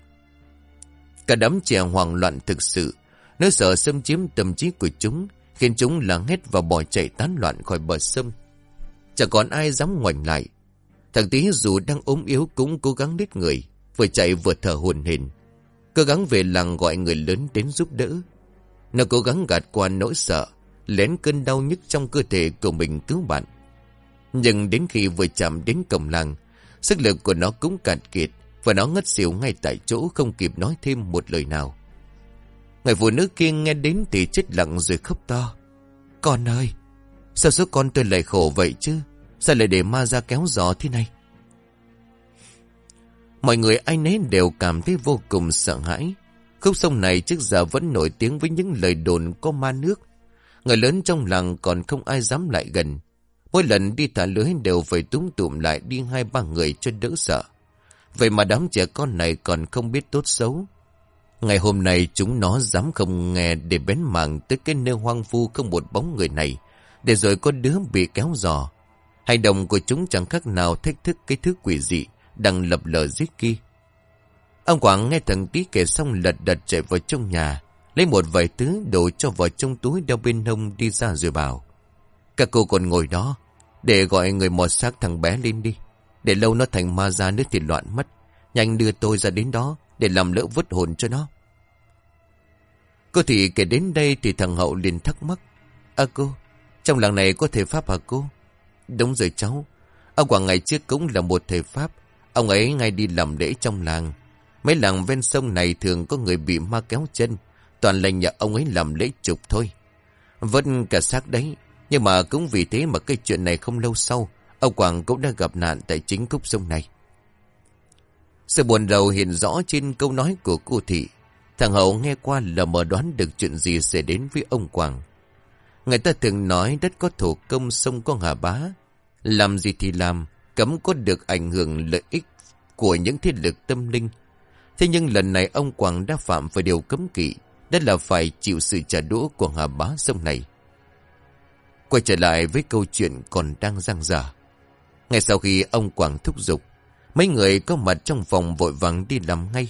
Cả đám trẻ hoảng loạn thực sự, nỗi sợ xâm chiếm tâm trí của chúng, khiến chúng lắng hết và bỏ chạy tán loạn khỏi bờ sông. Chẳng còn ai dám ngoảnh lại. Thằng tí dù đang ốm yếu cũng cố gắng đít người, vừa chạy vừa thở hồn hển, cố gắng về làng gọi người lớn đến giúp đỡ. Nó cố gắng gạt qua nỗi sợ, lén cơn đau nhức trong cơ thể của mình cứu bạn. Nhưng đến khi vừa chạm đến cổng làng, sức lực của nó cũng cạn kiệt và nó ngất xỉu ngay tại chỗ không kịp nói thêm một lời nào. Người phụ nữ kia nghe đến thì chết lặng rồi khóc to. Con ơi, sao số con tôi lại khổ vậy chứ? Sao lại để ma ra kéo gió thế này? Mọi người ai nấy đều cảm thấy vô cùng sợ hãi. Khúc sông này trước giờ vẫn nổi tiếng với những lời đồn có ma nước. Người lớn trong làng còn không ai dám lại gần. Mỗi lần đi thả lưới đều phải túng tụm lại đi hai ba người cho đỡ sợ. Vậy mà đám trẻ con này còn không biết tốt xấu. Ngày hôm nay chúng nó dám không nghe để bén mảng tới cái nơi hoang vu không một bóng người này. Để rồi có đứa bị kéo giò. Hành động của chúng chẳng khác nào thách thức cái thứ quỷ dị đang lập lờ giết kia. Ông Quảng nghe thằng ký kể xong lật đật chạy vào trong nhà, lấy một vài thứ đổ cho vào trong túi đeo bên hông đi ra rồi bảo. Các cô còn ngồi đó, để gọi người mọt xác thằng bé lên đi. Để lâu nó thành ma ra nước thì loạn mất. Nhanh đưa tôi ra đến đó, để làm lỡ vứt hồn cho nó. Cô thị kể đến đây thì thằng Hậu liền thắc mắc. À cô, trong làng này có thể Pháp hả cô? Đúng rồi cháu. Ông Quảng ngày trước cũng là một thầy Pháp. Ông ấy ngay đi làm lễ trong làng. Mấy làng ven sông này thường có người bị ma kéo chân. Toàn là nhà ông ấy làm lễ trục thôi. Vẫn cả xác đấy. Nhưng mà cũng vì thế mà cái chuyện này không lâu sau, ông Quảng cũng đã gặp nạn tại chính khúc sông này. Sự buồn đầu hiện rõ trên câu nói của cô thị. Thằng Hậu nghe qua là mờ đoán được chuyện gì sẽ đến với ông Quảng. Người ta thường nói đất có thổ công sông có hà bá. Làm gì thì làm, cấm có được ảnh hưởng lợi ích của những thiết lực tâm linh. Thế nhưng lần này ông Quảng đã phạm vào điều cấm kỵ, đó là phải chịu sự trả đũa của hà bá sông này. Quay trở lại với câu chuyện còn đang giang dở. Ngay sau khi ông Quảng thúc giục, mấy người có mặt trong phòng vội vàng đi làm ngay.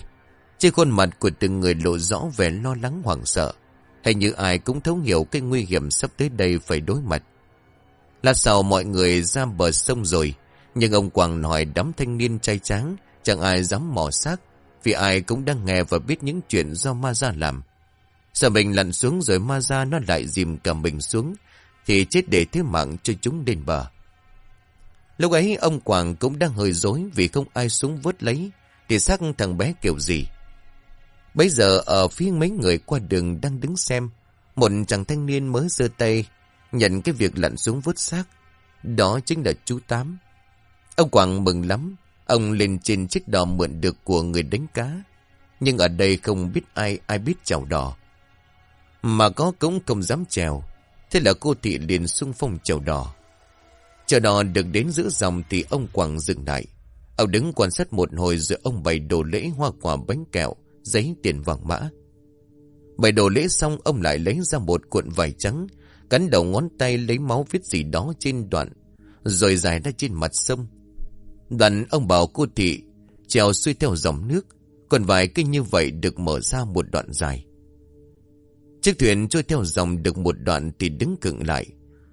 Trên khuôn mặt của từng người lộ rõ vẻ lo lắng hoảng sợ. Hay như ai cũng thấu hiểu cái nguy hiểm sắp tới đây phải đối mặt. Lát sau mọi người ra bờ sông rồi, Nhưng ông Quảng nói đám thanh niên trai tráng, chẳng ai dám mò xác, vì ai cũng đang nghe và biết những chuyện do ma Ra làm. Sợ mình lặn xuống rồi ma Ra nó lại dìm cả mình xuống, thì chết để thế mạng cho chúng đến bờ. Lúc ấy ông Quảng cũng đang hơi dối vì không ai xuống vớt lấy, thì xác thằng bé kiểu gì. Bây giờ ở phía mấy người qua đường đang đứng xem, một chàng thanh niên mới giơ tay nhận cái việc lặn xuống vớt xác. Đó chính là chú Tám. Ông Quảng mừng lắm, ông lên trên chiếc đò mượn được của người đánh cá. Nhưng ở đây không biết ai ai biết chèo đò. Mà có cũng không dám chèo. Thế là cô thị liền xung phong chèo đò. Chờ đò được đến giữa dòng thì ông Quảng dừng lại. Ông đứng quan sát một hồi rồi ông bày đồ lễ hoa quả bánh kẹo, giấy tiền vàng mã. Bày đồ lễ xong ông lại lấy ra một cuộn vải trắng, cắn đầu ngón tay lấy máu viết gì đó trên đoạn, rồi dài ra trên mặt sông. Đoạn ông bảo cô thị, trèo xuôi theo dòng nước, còn vài cây như vậy được mở ra một đoạn dài. Chiếc thuyền trôi theo dòng được một đoạn thì đứng cựng lại.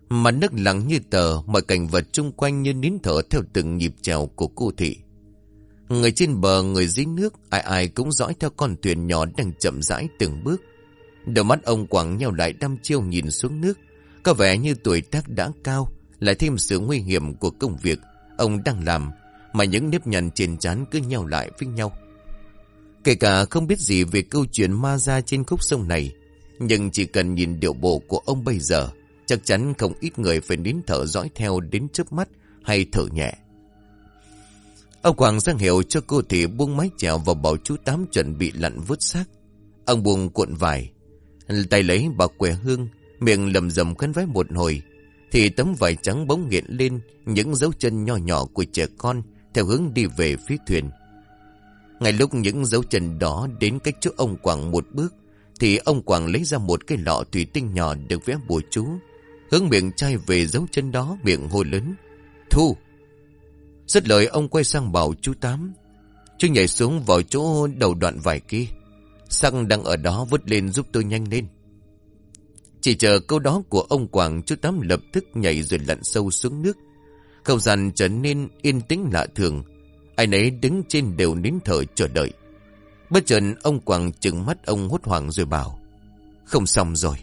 Mặt nước lặng như tờ, mọi cảnh vật chung quanh như nín thở theo từng nhịp trèo của cô thị. Người trên bờ, người dưới nước, ai ai cũng dõi theo con thuyền nhỏ đang chậm rãi từng bước. Đôi mắt ông quẳng nhau lại đăm chiêu nhìn xuống nước. Có vẻ như tuổi tác đã cao, lại thêm sự nguy hiểm của công việc ông đang làm, mà những nếp nhăn trên trán cứ nhau lại với nhau. Kể cả không biết gì về câu chuyện ma ra trên khúc sông này, nhưng chỉ cần nhìn điệu bộ của ông bây giờ, chắc chắn không ít người phải nín thở dõi theo đến trước mắt hay thở nhẹ. Ông Quảng giang hiệu cho cô thị buông mái chèo và bảo chú Tám chuẩn bị lặn vứt xác. Ông buông cuộn vải, tay lấy bà quẻ hương, miệng lầm rầm khấn vái một hồi, thì tấm vải trắng bóng hiện lên những dấu chân nho nhỏ của trẻ con theo hướng đi về phía thuyền. Ngay lúc những dấu chân đó đến cách chỗ ông Quảng một bước, thì ông Quảng lấy ra một cái lọ thủy tinh nhỏ được vẽ bùa chú. Hướng miệng chai về dấu chân đó miệng hô lớn. Thu! Rất lời ông quay sang bảo chú Tám. Chú nhảy xuống vào chỗ đầu đoạn vải kia. Xăng đang ở đó vứt lên giúp tôi nhanh lên. Chỉ chờ câu đó của ông Quảng chú Tám lập tức nhảy rồi lặn sâu xuống nước. Không gian trở nên yên tĩnh lạ thường. Ai nấy đứng trên đều nín thở chờ đợi. Bất chợt ông Quảng trừng mắt ông hốt hoảng rồi bảo. Không xong rồi.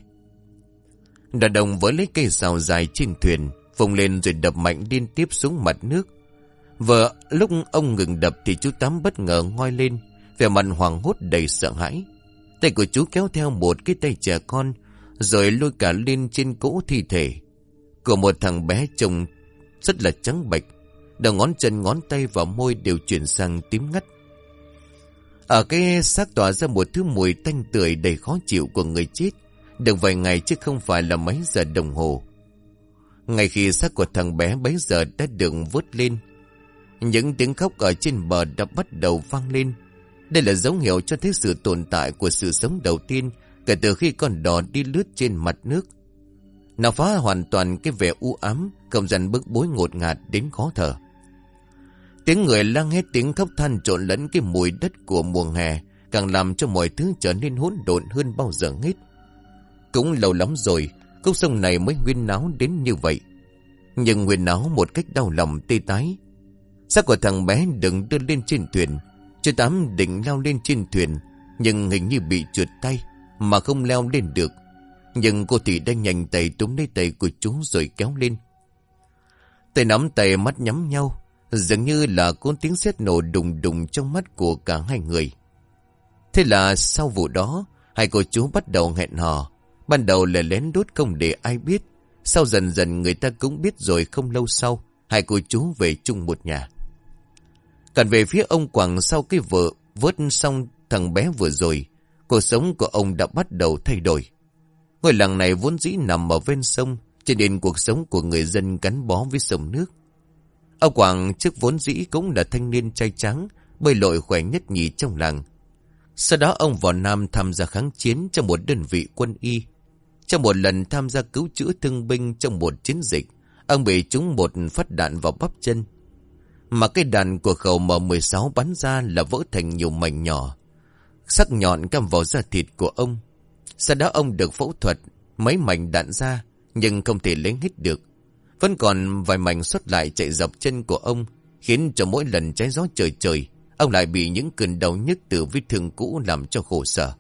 Đàn đồng với lấy cây rào dài trên thuyền, vùng lên rồi đập mạnh liên tiếp xuống mặt nước. Vợ lúc ông ngừng đập thì chú Tám bất ngờ ngoi lên, vẻ mặt hoàng hốt đầy sợ hãi. Tay của chú kéo theo một cái tay trẻ con, rồi lôi cả lên trên cỗ thi thể. Của một thằng bé trông rất là trắng bệch, đầu ngón chân ngón tay và môi đều chuyển sang tím ngắt. Ở cái xác tỏa ra một thứ mùi tanh tưởi đầy khó chịu của người chết, được vài ngày chứ không phải là mấy giờ đồng hồ. Ngay khi xác của thằng bé bấy giờ đã được vớt lên, những tiếng khóc ở trên bờ đã bắt đầu vang lên. Đây là dấu hiệu cho thấy sự tồn tại của sự sống đầu tiên kể từ khi con đò đi lướt trên mặt nước. Nó phá hoàn toàn cái vẻ u ám, không gian bức bối ngột ngạt đến khó thở. Tiếng người lang hết tiếng khóc than trộn lẫn cái mùi đất của mùa hè, càng làm cho mọi thứ trở nên hỗn độn hơn bao giờ hết. Cũng lâu lắm rồi, khúc sông này mới nguyên náo đến như vậy. Nhưng nguyên náo một cách đau lòng tê tái. Xác của thằng bé đừng đưa lên trên thuyền. Chú Tám định leo lên trên thuyền, nhưng hình như bị trượt tay, mà không leo lên được. Nhưng cô thị đang nhanh tay túm lấy tay của chú rồi kéo lên. Tay nắm tay mắt nhắm nhau, dường như là có tiếng sét nổ đùng đùng trong mắt của cả hai người. Thế là sau vụ đó, hai cô chú bắt đầu hẹn hò. Ban đầu là lén đốt không để ai biết. Sau dần dần người ta cũng biết rồi không lâu sau, hai cô chú về chung một nhà. Còn về phía ông Quảng sau cái vợ vớt xong thằng bé vừa rồi, cuộc sống của ông đã bắt đầu thay đổi. Ngôi làng này vốn dĩ nằm ở ven sông, cho nên cuộc sống của người dân gắn bó với sông nước. Ông Quảng trước vốn dĩ cũng là thanh niên trai trắng, bơi lội khỏe nhất nhì trong làng. Sau đó ông vào Nam tham gia kháng chiến trong một đơn vị quân y. Trong một lần tham gia cứu chữa thương binh trong một chiến dịch, ông bị trúng một phát đạn vào bắp chân. Mà cái đạn của khẩu M16 bắn ra là vỡ thành nhiều mảnh nhỏ. Sắc nhọn cắm vào da thịt của ông. Sau đó ông được phẫu thuật, mấy mảnh đạn ra, nhưng không thể lấy hết được. Vẫn còn vài mảnh xuất lại chạy dọc chân của ông, khiến cho mỗi lần trái gió trời trời, ông lại bị những cơn đau nhức từ vết thương cũ làm cho khổ sở.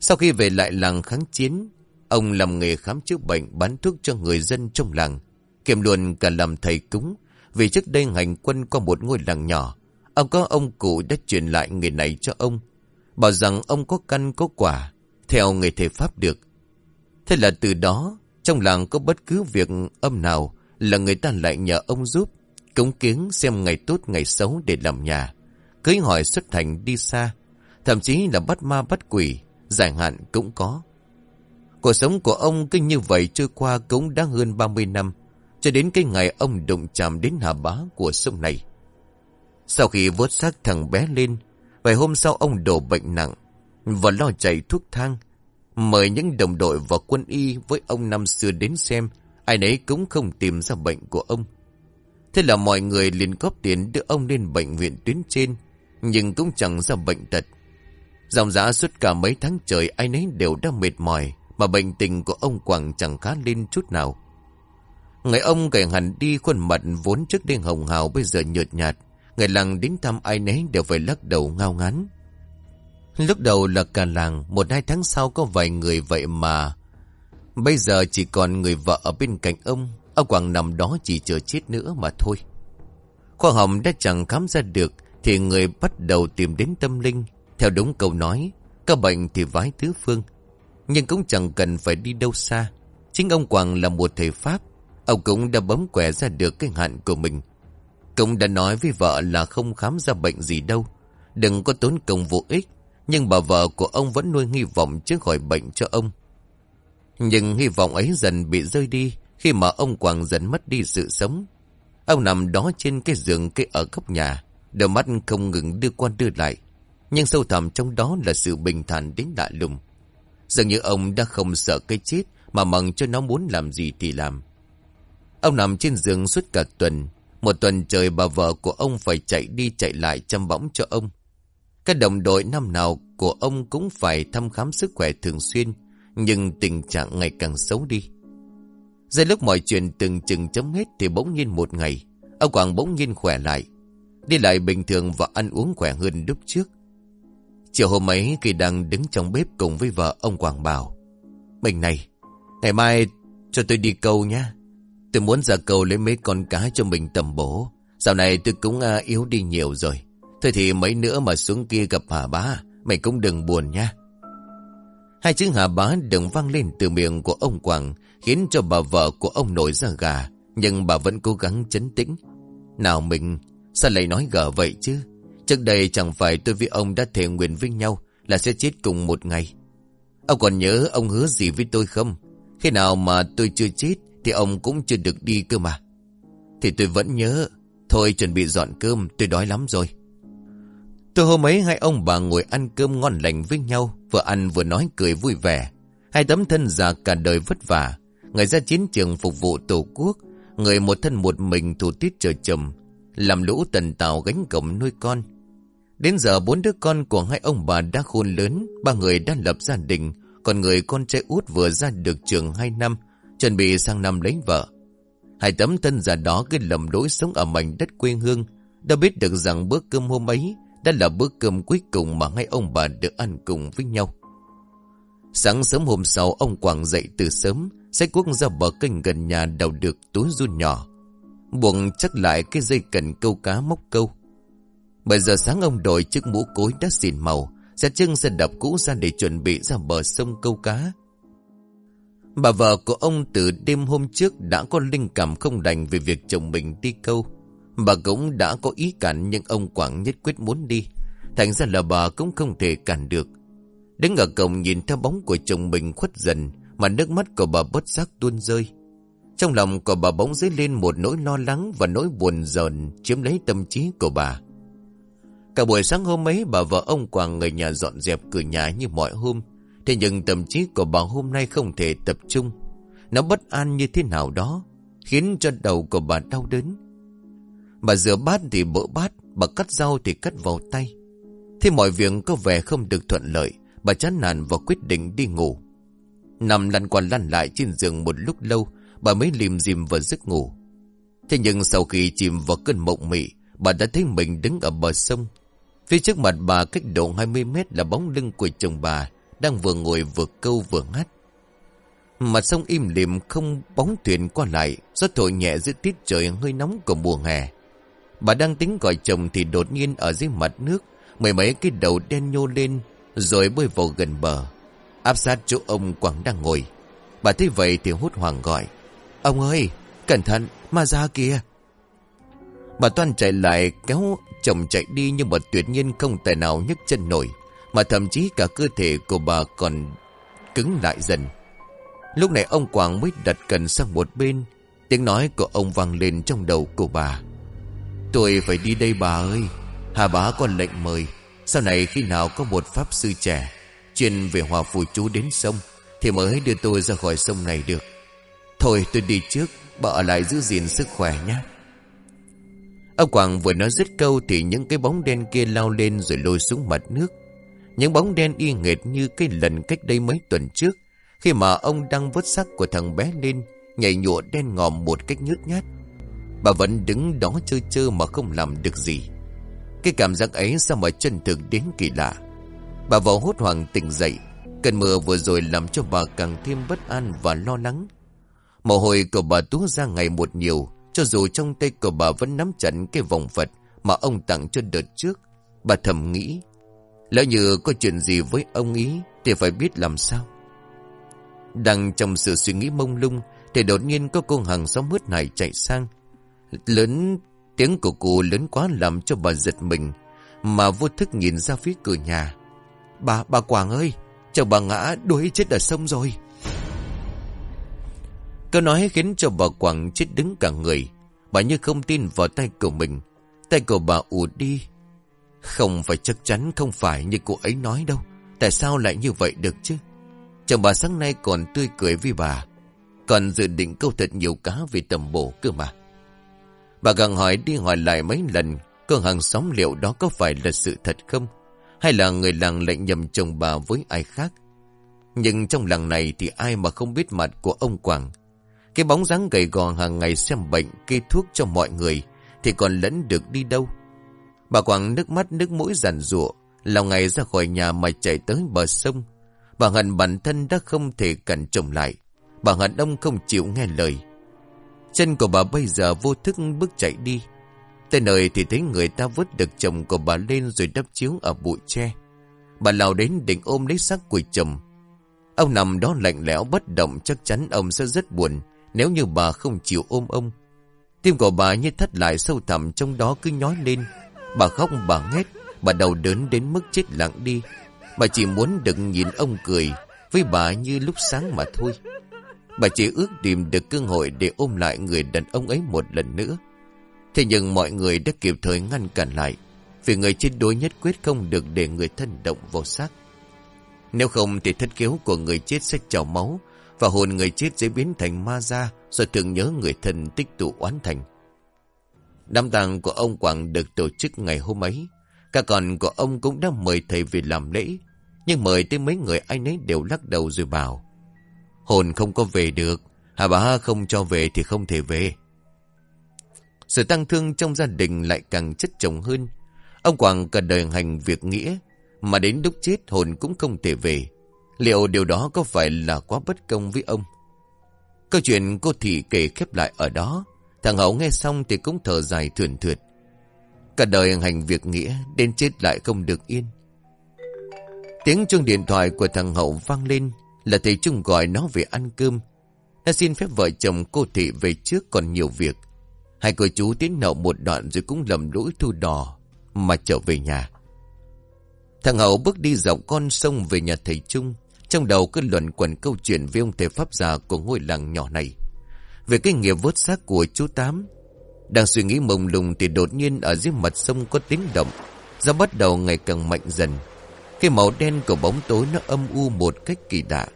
Sau khi về lại làng kháng chiến, ông làm nghề khám chữa bệnh bán thuốc cho người dân trong làng, kèm luôn cả làm thầy cúng, vì trước đây hành quân qua một ngôi làng nhỏ, ông có ông cụ đã truyền lại nghề này cho ông, bảo rằng ông có căn có quả, theo nghề thể pháp được. Thế là từ đó, trong làng có bất cứ việc âm nào là người ta lại nhờ ông giúp, cống kiến xem ngày tốt ngày xấu để làm nhà, cưới hỏi xuất thành đi xa, thậm chí là bắt ma bắt quỷ, giải hạn cũng có. Cuộc sống của ông cứ như vậy trôi qua cũng đã hơn 30 năm, cho đến cái ngày ông đụng chạm đến hà bá của sông này. Sau khi vớt xác thằng bé lên, vài hôm sau ông đổ bệnh nặng và lo chạy thuốc thang. Mời những đồng đội và quân y với ông năm xưa đến xem, ai nấy cũng không tìm ra bệnh của ông. Thế là mọi người liền góp tiền đưa ông lên bệnh viện tuyến trên, nhưng cũng chẳng ra bệnh tật. Dòng giã suốt cả mấy tháng trời ai nấy đều đã mệt mỏi, mà bệnh tình của ông Quảng chẳng khá lên chút nào. Ngày ông gầy hẳn đi khuôn mặt vốn trước đêm hồng hào bây giờ nhợt nhạt. Người làng đến thăm ai nấy đều phải lắc đầu ngao ngán. Lúc đầu là cả làng, một hai tháng sau có vài người vậy mà. Bây giờ chỉ còn người vợ ở bên cạnh ông, ông Quảng nằm đó chỉ chờ chết nữa mà thôi. Khoa hồng đã chẳng khám ra được, thì người bắt đầu tìm đến tâm linh. Theo đúng câu nói, các bệnh thì vái tứ phương. Nhưng cũng chẳng cần phải đi đâu xa. Chính ông Quảng là một thầy Pháp, ông cũng đã bấm quẻ ra được cái hạn của mình. Cũng đã nói với vợ là không khám ra bệnh gì đâu. Đừng có tốn công vô ích. Nhưng bà vợ của ông vẫn nuôi hy vọng trước khỏi bệnh cho ông. Nhưng hy vọng ấy dần bị rơi đi khi mà ông Quảng dần mất đi sự sống. Ông nằm đó trên cái giường cây ở góc nhà, đôi mắt không ngừng đưa quan đưa lại. Nhưng sâu thẳm trong đó là sự bình thản đến lạ lùng. Dường như ông đã không sợ cái chết mà mong cho nó muốn làm gì thì làm. Ông nằm trên giường suốt cả tuần, một tuần trời bà vợ của ông phải chạy đi chạy lại chăm bóng cho ông. Các đồng đội năm nào của ông cũng phải thăm khám sức khỏe thường xuyên, nhưng tình trạng ngày càng xấu đi. Giây lúc mọi chuyện từng chừng chấm hết thì bỗng nhiên một ngày, ông Quảng bỗng nhiên khỏe lại. Đi lại bình thường và ăn uống khỏe hơn lúc trước. Chiều hôm ấy khi đang đứng trong bếp cùng với vợ ông Quảng bảo. Mình này, ngày mai cho tôi đi câu nhé. Tôi muốn ra cầu lấy mấy con cá cho mình tầm bổ. Dạo này tôi cũng à, yếu đi nhiều rồi. Thôi thì mấy nữa mà xuống kia gặp Hà Bá, mày cũng đừng buồn nha. Hai chữ Hà Bá đừng vang lên từ miệng của ông Quảng, khiến cho bà vợ của ông nổi ra gà, nhưng bà vẫn cố gắng chấn tĩnh. Nào mình, sao lại nói gở vậy chứ? Trước đây chẳng phải tôi với ông đã thề nguyện với nhau là sẽ chết cùng một ngày. Ông còn nhớ ông hứa gì với tôi không? Khi nào mà tôi chưa chết thì ông cũng chưa được đi cơ mà. Thì tôi vẫn nhớ. Thôi chuẩn bị dọn cơm, tôi đói lắm rồi. Tôi hôm ấy hai ông bà ngồi ăn cơm ngon lành với nhau, vừa ăn vừa nói cười vui vẻ. Hai tấm thân già cả đời vất vả, người ra chiến trường phục vụ tổ quốc, người một thân một mình thủ tiết trời trầm làm lũ tần tàu gánh cổng nuôi con. Đến giờ bốn đứa con của hai ông bà đã khôn lớn, ba người đã lập gia đình, còn người con trai út vừa ra được trường hai năm, chuẩn bị sang năm lấy vợ. Hai tấm thân già đó cứ lầm lỗi sống ở mảnh đất quê hương, đã biết được rằng bữa cơm hôm ấy đã là bữa cơm cuối cùng mà hai ông bà được ăn cùng với nhau. Sáng sớm hôm sau ông Quảng dậy từ sớm, xách cuốc ra bờ kênh gần nhà đào được túi run nhỏ. Buồn chắc lại cái dây cần câu cá móc câu. Bây giờ sáng ông đội chiếc mũ cối đã xỉn màu, sẽ chân xe đập cũ ra để chuẩn bị ra bờ sông câu cá. Bà vợ của ông từ đêm hôm trước đã có linh cảm không đành về việc chồng mình đi câu. Bà cũng đã có ý cản nhưng ông Quảng nhất quyết muốn đi. Thành ra là bà cũng không thể cản được. Đứng ở cổng nhìn theo bóng của chồng mình khuất dần, mà nước mắt của bà bất giác tuôn rơi. Trong lòng của bà bỗng dấy lên một nỗi lo lắng và nỗi buồn dần chiếm lấy tâm trí của bà. Cả buổi sáng hôm ấy, bà vợ ông Quảng người nhà dọn dẹp cửa nhà như mọi hôm. Thế nhưng tâm trí của bà hôm nay không thể tập trung. Nó bất an như thế nào đó, khiến cho đầu của bà đau đớn. Bà rửa bát thì bỡ bát, bà cắt rau thì cắt vào tay. Thế mọi việc có vẻ không được thuận lợi, bà chán nản và quyết định đi ngủ. Nằm lăn qua lăn lại trên giường một lúc lâu, Bà mới lìm dìm vào giấc ngủ Thế nhưng sau khi chìm vào cơn mộng mị Bà đã thấy mình đứng ở bờ sông Phía trước mặt bà cách độ 20 mét là bóng lưng của chồng bà đang vừa ngồi vừa câu vừa ngắt. Mặt sông im lìm không bóng thuyền qua lại, Gió thổi nhẹ giữa tiết trời hơi nóng của mùa hè. Bà đang tính gọi chồng thì đột nhiên ở dưới mặt nước, Mười mấy cái đầu đen nhô lên, Rồi bơi vào gần bờ. Áp sát chỗ ông Quảng đang ngồi. Bà thấy vậy thì hút hoàng gọi, Ông ơi, cẩn thận, ma ra kìa Bà Toan chạy lại kéo chồng chạy đi Nhưng mà tuyệt nhiên không tài nào nhấc chân nổi. Mà thậm chí cả cơ thể của bà còn cứng lại dần. Lúc này ông Quảng mới đặt cần sang một bên. Tiếng nói của ông vang lên trong đầu của bà. Tôi phải đi đây bà ơi. Hà bá còn lệnh mời. Sau này khi nào có một pháp sư trẻ, Chuyên về hòa phù chú đến sông, Thì mới đưa tôi ra khỏi sông này được. Thôi, tôi đi trước. Bà ở lại giữ gìn sức khỏe nhé. Ông Quảng vừa nói dứt câu Thì những cái bóng đen kia lao lên Rồi lôi xuống mặt nước. Những bóng đen y nghệt như cái lần cách đây mấy tuần trước, Khi mà ông đang vớt xác của thằng bé lên, Nhảy nhụa đen ngòm một cách nhớt nhát. Bà vẫn đứng đó chơi chơi mà không làm được gì. Cái cảm giác ấy sao mà chân thực đến kỳ lạ? Bà vào hốt hoảng tỉnh dậy, Cơn mưa vừa rồi làm cho bà càng thêm bất an và lo lắng. Mồ hôi của bà túa ra ngày một nhiều, Cho dù trong tay của bà vẫn nắm chặt cái vòng Phật Mà ông tặng cho đợt trước. Bà thầm nghĩ Lỡ như có chuyện gì với ông ý Thì phải biết làm sao. Đang trong sự suy nghĩ mông lung Thì đột nhiên có cô hàng xóm mướt này chạy sang. Lớn tiếng của cô lớn quá làm cho bà giật mình Mà vô thức nhìn ra phía cửa nhà. Bà, bà Quảng ơi Chồng bà ngã đuối chết ở sông rồi. Câu nói khiến cho bà Quảng chết đứng cả người. Bà như không tin vào tay của mình. Tay của bà ù đi không phải chắc chắn không phải như cô ấy nói đâu. Tại sao lại như vậy được chứ? Chồng bà sáng nay còn tươi cười với bà. Còn dự định câu thật nhiều cá về tầm bổ cơ mà. Bà càng hỏi đi hỏi lại mấy lần, Cô hàng xóm liệu đó có phải là sự thật không? Hay là người làng lại nhầm chồng bà với ai khác? Nhưng trong làng này thì ai mà không biết mặt của ông Quảng? Cái bóng dáng gầy gò hàng ngày xem bệnh, Kê thuốc cho mọi người, Thì còn lẫn được đi đâu? Bà Quảng nước mắt nước mũi giản rụa Lòng ngày ra khỏi nhà mà chạy tới bờ sông Bà hận bản thân đã không thể cẩn trọng lại Bà hận ông không chịu nghe lời Chân của bà bây giờ vô thức bước chạy đi. Tới nơi thì thấy người ta vớt được chồng của bà lên rồi đắp chiếu ở bụi tre. Bà lao đến định ôm lấy xác của chồng. Ông nằm đó lạnh lẽo bất động, chắc chắn ông sẽ rất buồn nếu như bà không chịu ôm ông. Tim của bà như thắt lại sâu thẳm, trong đó cứ nhói lên. Bà khóc bà nghét, bà đầu đớn đến mức chết lặng đi. Bà chỉ muốn được nhìn ông cười với bà như lúc sáng mà thôi. Bà chỉ ước tìm được cơ hội để ôm lại người đàn ông ấy một lần nữa. Thế nhưng mọi người đã kịp thời ngăn cản lại. Vì người chết đối nhất quyết không được để người thân động vào xác. Nếu không thì thất kiếu của người chết sẽ trào máu và hồn người chết sẽ biến thành ma ra rồi thường nhớ người thân tích tụ oán thành. Đám tang của ông Quảng được tổ chức ngày hôm ấy. Cả con của ông cũng đã mời thầy về làm lễ. Nhưng mời tới mấy người anh ấy đều lắc đầu rồi bảo. Hồn không có về được, Hà bá không cho về thì không thể về Sự tăng thương trong gia đình lại càng chất chồng hơn Ông Quảng cả đời hành việc nghĩa, Mà đến lúc chết hồn cũng không thể về Liệu điều đó có phải là quá bất công với ông Câu chuyện cô Thị kể khép lại ở đó Thằng Hậu nghe xong thì cũng thở dài thườn thượt Cả đời hành việc nghĩa Đến chết lại không được yên Tiếng chuông điện thoại của thằng Hậu vang lên, là thầy Trung gọi nó về ăn cơm. Nó xin phép vợ chồng cô thị về trước còn nhiều việc. Hai cô chú tiến nậu một đoạn rồi cũng lầm lỗi thu đò mà trở về nhà. Thằng Hậu bước đi dọc con sông về nhà thầy Trung. Trong đầu cứ luận quẩn câu chuyện với ông thầy Pháp già của ngôi làng nhỏ này. Về cái nghiệp vớt xác của chú Tám. Đang suy nghĩ mông lung thì đột nhiên ở dưới mặt sông có tiếng động. Gió bắt đầu ngày càng mạnh dần. Cái màu đen của bóng tối nó âm u một cách kỳ lạ.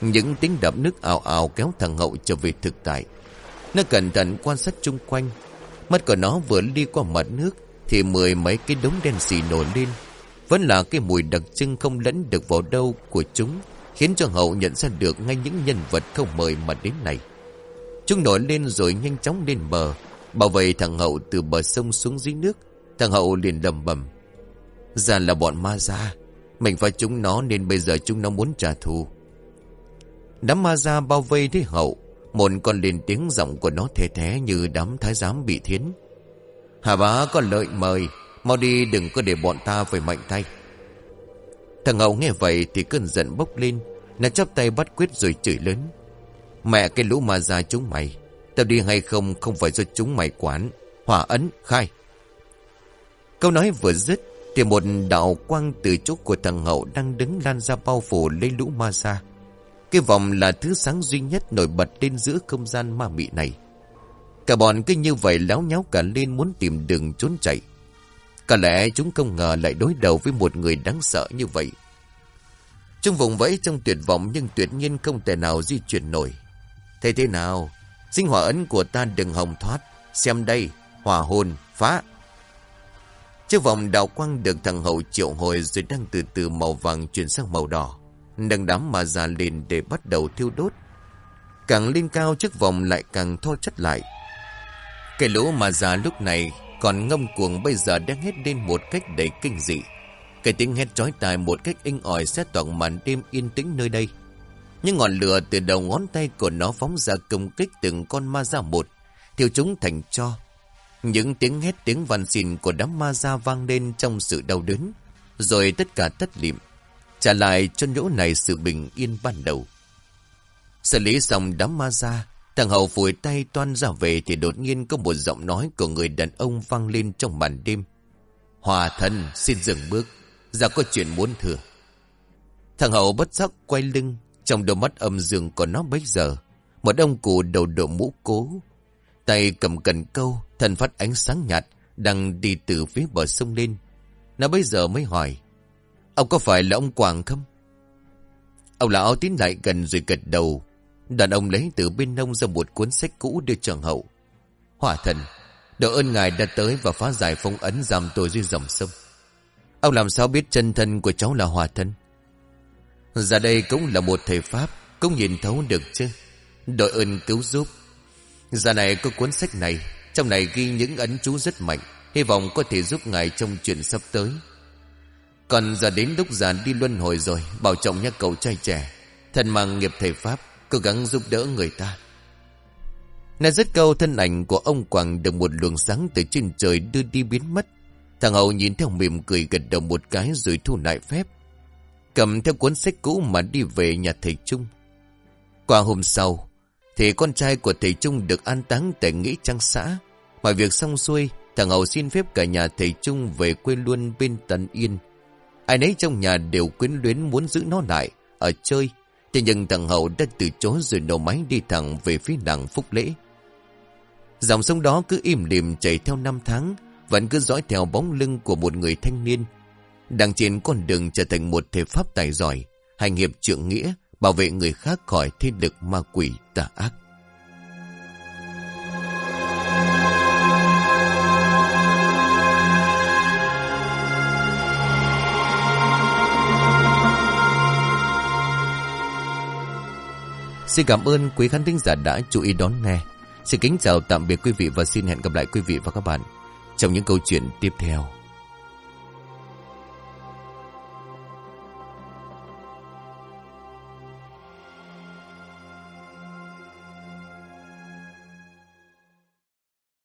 Những tiếng đập nước ào ào kéo thằng Hậu trở về thực tại. Nó cẩn thận quan sát chung quanh. Mắt của nó vừa đi qua mặt nước thì mười mấy cái đống đen xì nổi lên. Vẫn là cái mùi đặc trưng không lẫn được vào đâu của chúng, khiến cho Hậu nhận ra được ngay những nhân vật không mời mà đến này. Chúng nổi lên rồi nhanh chóng lên bờ. Bảo vệ thằng Hậu từ bờ sông xuống dưới nước. Thằng Hậu liền lầm bầm Ra là bọn ma ra Mình phải chúng nó nên bây giờ chúng nó muốn trả thù. Đám ma ra bao vây thế Hậu. Một con lên tiếng giọng của nó thề thế như đám thái giám bị thiến. Hà bá có lợi mời. Mau đi, đừng có để bọn ta phải mạnh tay. Thằng Hậu nghe vậy thì cơn giận bốc lên. Nó chắp tay bắt quyết rồi chửi lớn. Mẹ cái lũ ma ra chúng mày, Tao đi hay không không phải do chúng mày quản. Hỏa ấn khai. Câu nói vừa dứt Thì một đạo quang từ chỗ của thằng Hậu Đang đứng lan ra bao phủ lấy lũ ma ra Cái vòng là thứ sáng duy nhất Nổi bật lên giữa không gian ma mị này. Cả bọn cứ như vậy láo nháo cả lên muốn tìm đường trốn chạy. Có lẽ chúng không ngờ lại đối đầu với một người đáng sợ như vậy. Trong vùng vẫy trong tuyệt vọng nhưng tuyệt nhiên không thể nào di chuyển nổi. Thế thế nào? Sinh hỏa ấn của ta đừng hồng thoát. Xem đây, Hỏa hồn phá. Chiếc vòng đạo quang được thằng hậu triệu hồi Rồi đang từ từ màu vàng chuyển sang màu đỏ. Nâng đám mà già lên để bắt đầu thiêu đốt. Càng lên cao, chiếc vòng lại càng thô chất lại. Cái lũ mà già lúc này Còn ngâm cuồng bây giờ đang hết lên một cách đầy kinh dị. Cái tiếng hét trói tai một cách inh ỏi Xét toàn màn đêm yên tĩnh nơi đây nhưng ngọn lửa từ đầu ngón tay của nó phóng ra công kích từng con ma ra một, thiêu chúng thành cho. Những tiếng hét tiếng van xin của đám ma ra vang lên trong sự đau đớn, rồi tất cả tất liệm, trả lại cho nhỗ này sự bình yên ban đầu. Xử lý xong đám ma ra, thằng hậu phủi tay toan ra về thì đột nhiên có một giọng nói của người đàn ông vang lên trong màn đêm. Hòa thân xin dừng bước, ra có chuyện muốn thừa. Thằng hậu bất giác quay lưng, trong đôi mắt âm dương của nó bấy giờ, Một ông cụ đầu độ mũ cố, Tay cầm cần câu Thần phát ánh sáng nhạt, Đang đi từ phía bờ sông lên. Nó bây giờ mới hỏi, Ông có phải là ông Quảng không? Ông lão tiến lại gần rồi gật đầu. Đàn ông lấy từ bên nông ra một cuốn sách cũ đưa trường hậu. Hỏa thần Độ ơn ngài đã tới và phá giải phong ấn giam tôi dưới dòng sông. Ông làm sao biết chân thân của cháu là hòa thân ra đây cũng là một thầy Pháp, Cũng nhìn thấu được chứ. Đội ơn cứu giúp. Ra này có cuốn sách này, Trong này ghi những ấn chú rất mạnh, Hy vọng có thể giúp ngài trong chuyện sắp tới. Còn giờ đến lúc già đi luân hồi rồi, Bảo trọng nhé cậu trai trẻ Thần mang nghiệp thầy Pháp, Cố gắng giúp đỡ người ta. Này rất câu, thân ảnh của ông Quảng Được một luồng sáng từ trên trời đưa đi biến mất. Thằng Hậu nhìn theo mỉm cười gật đầu một cái Rồi thu lại phép. Cầm theo cuốn sách cũ mà đi về nhà thầy Trung. Qua hôm sau, Thì con trai của thầy Trung được an táng tại Nghĩa Trang xã. Mọi việc xong xuôi, Thằng Hậu xin phép cả nhà thầy Trung về quê luôn bên Tân Yên. Ai nấy trong nhà đều quyến luyến muốn giữ nó lại, Ở chơi. Thế nhưng thằng Hậu đã từ chối rồi nổ máy đi thẳng về phía đằng Phúc Lễ. Dòng sông đó cứ im lìm chảy theo năm tháng, Vẫn cứ dõi theo bóng lưng của một người thanh niên đang trên con đường trở thành một thể pháp tài giỏi, hành hiệp trượng nghĩa, bảo vệ người khác khỏi thế lực ma quỷ tà ác. Xin cảm ơn quý khán thính giả đã chú ý đón nghe. Xin kính chào tạm biệt quý vị và xin hẹn gặp lại quý vị và các bạn trong những câu chuyện tiếp theo.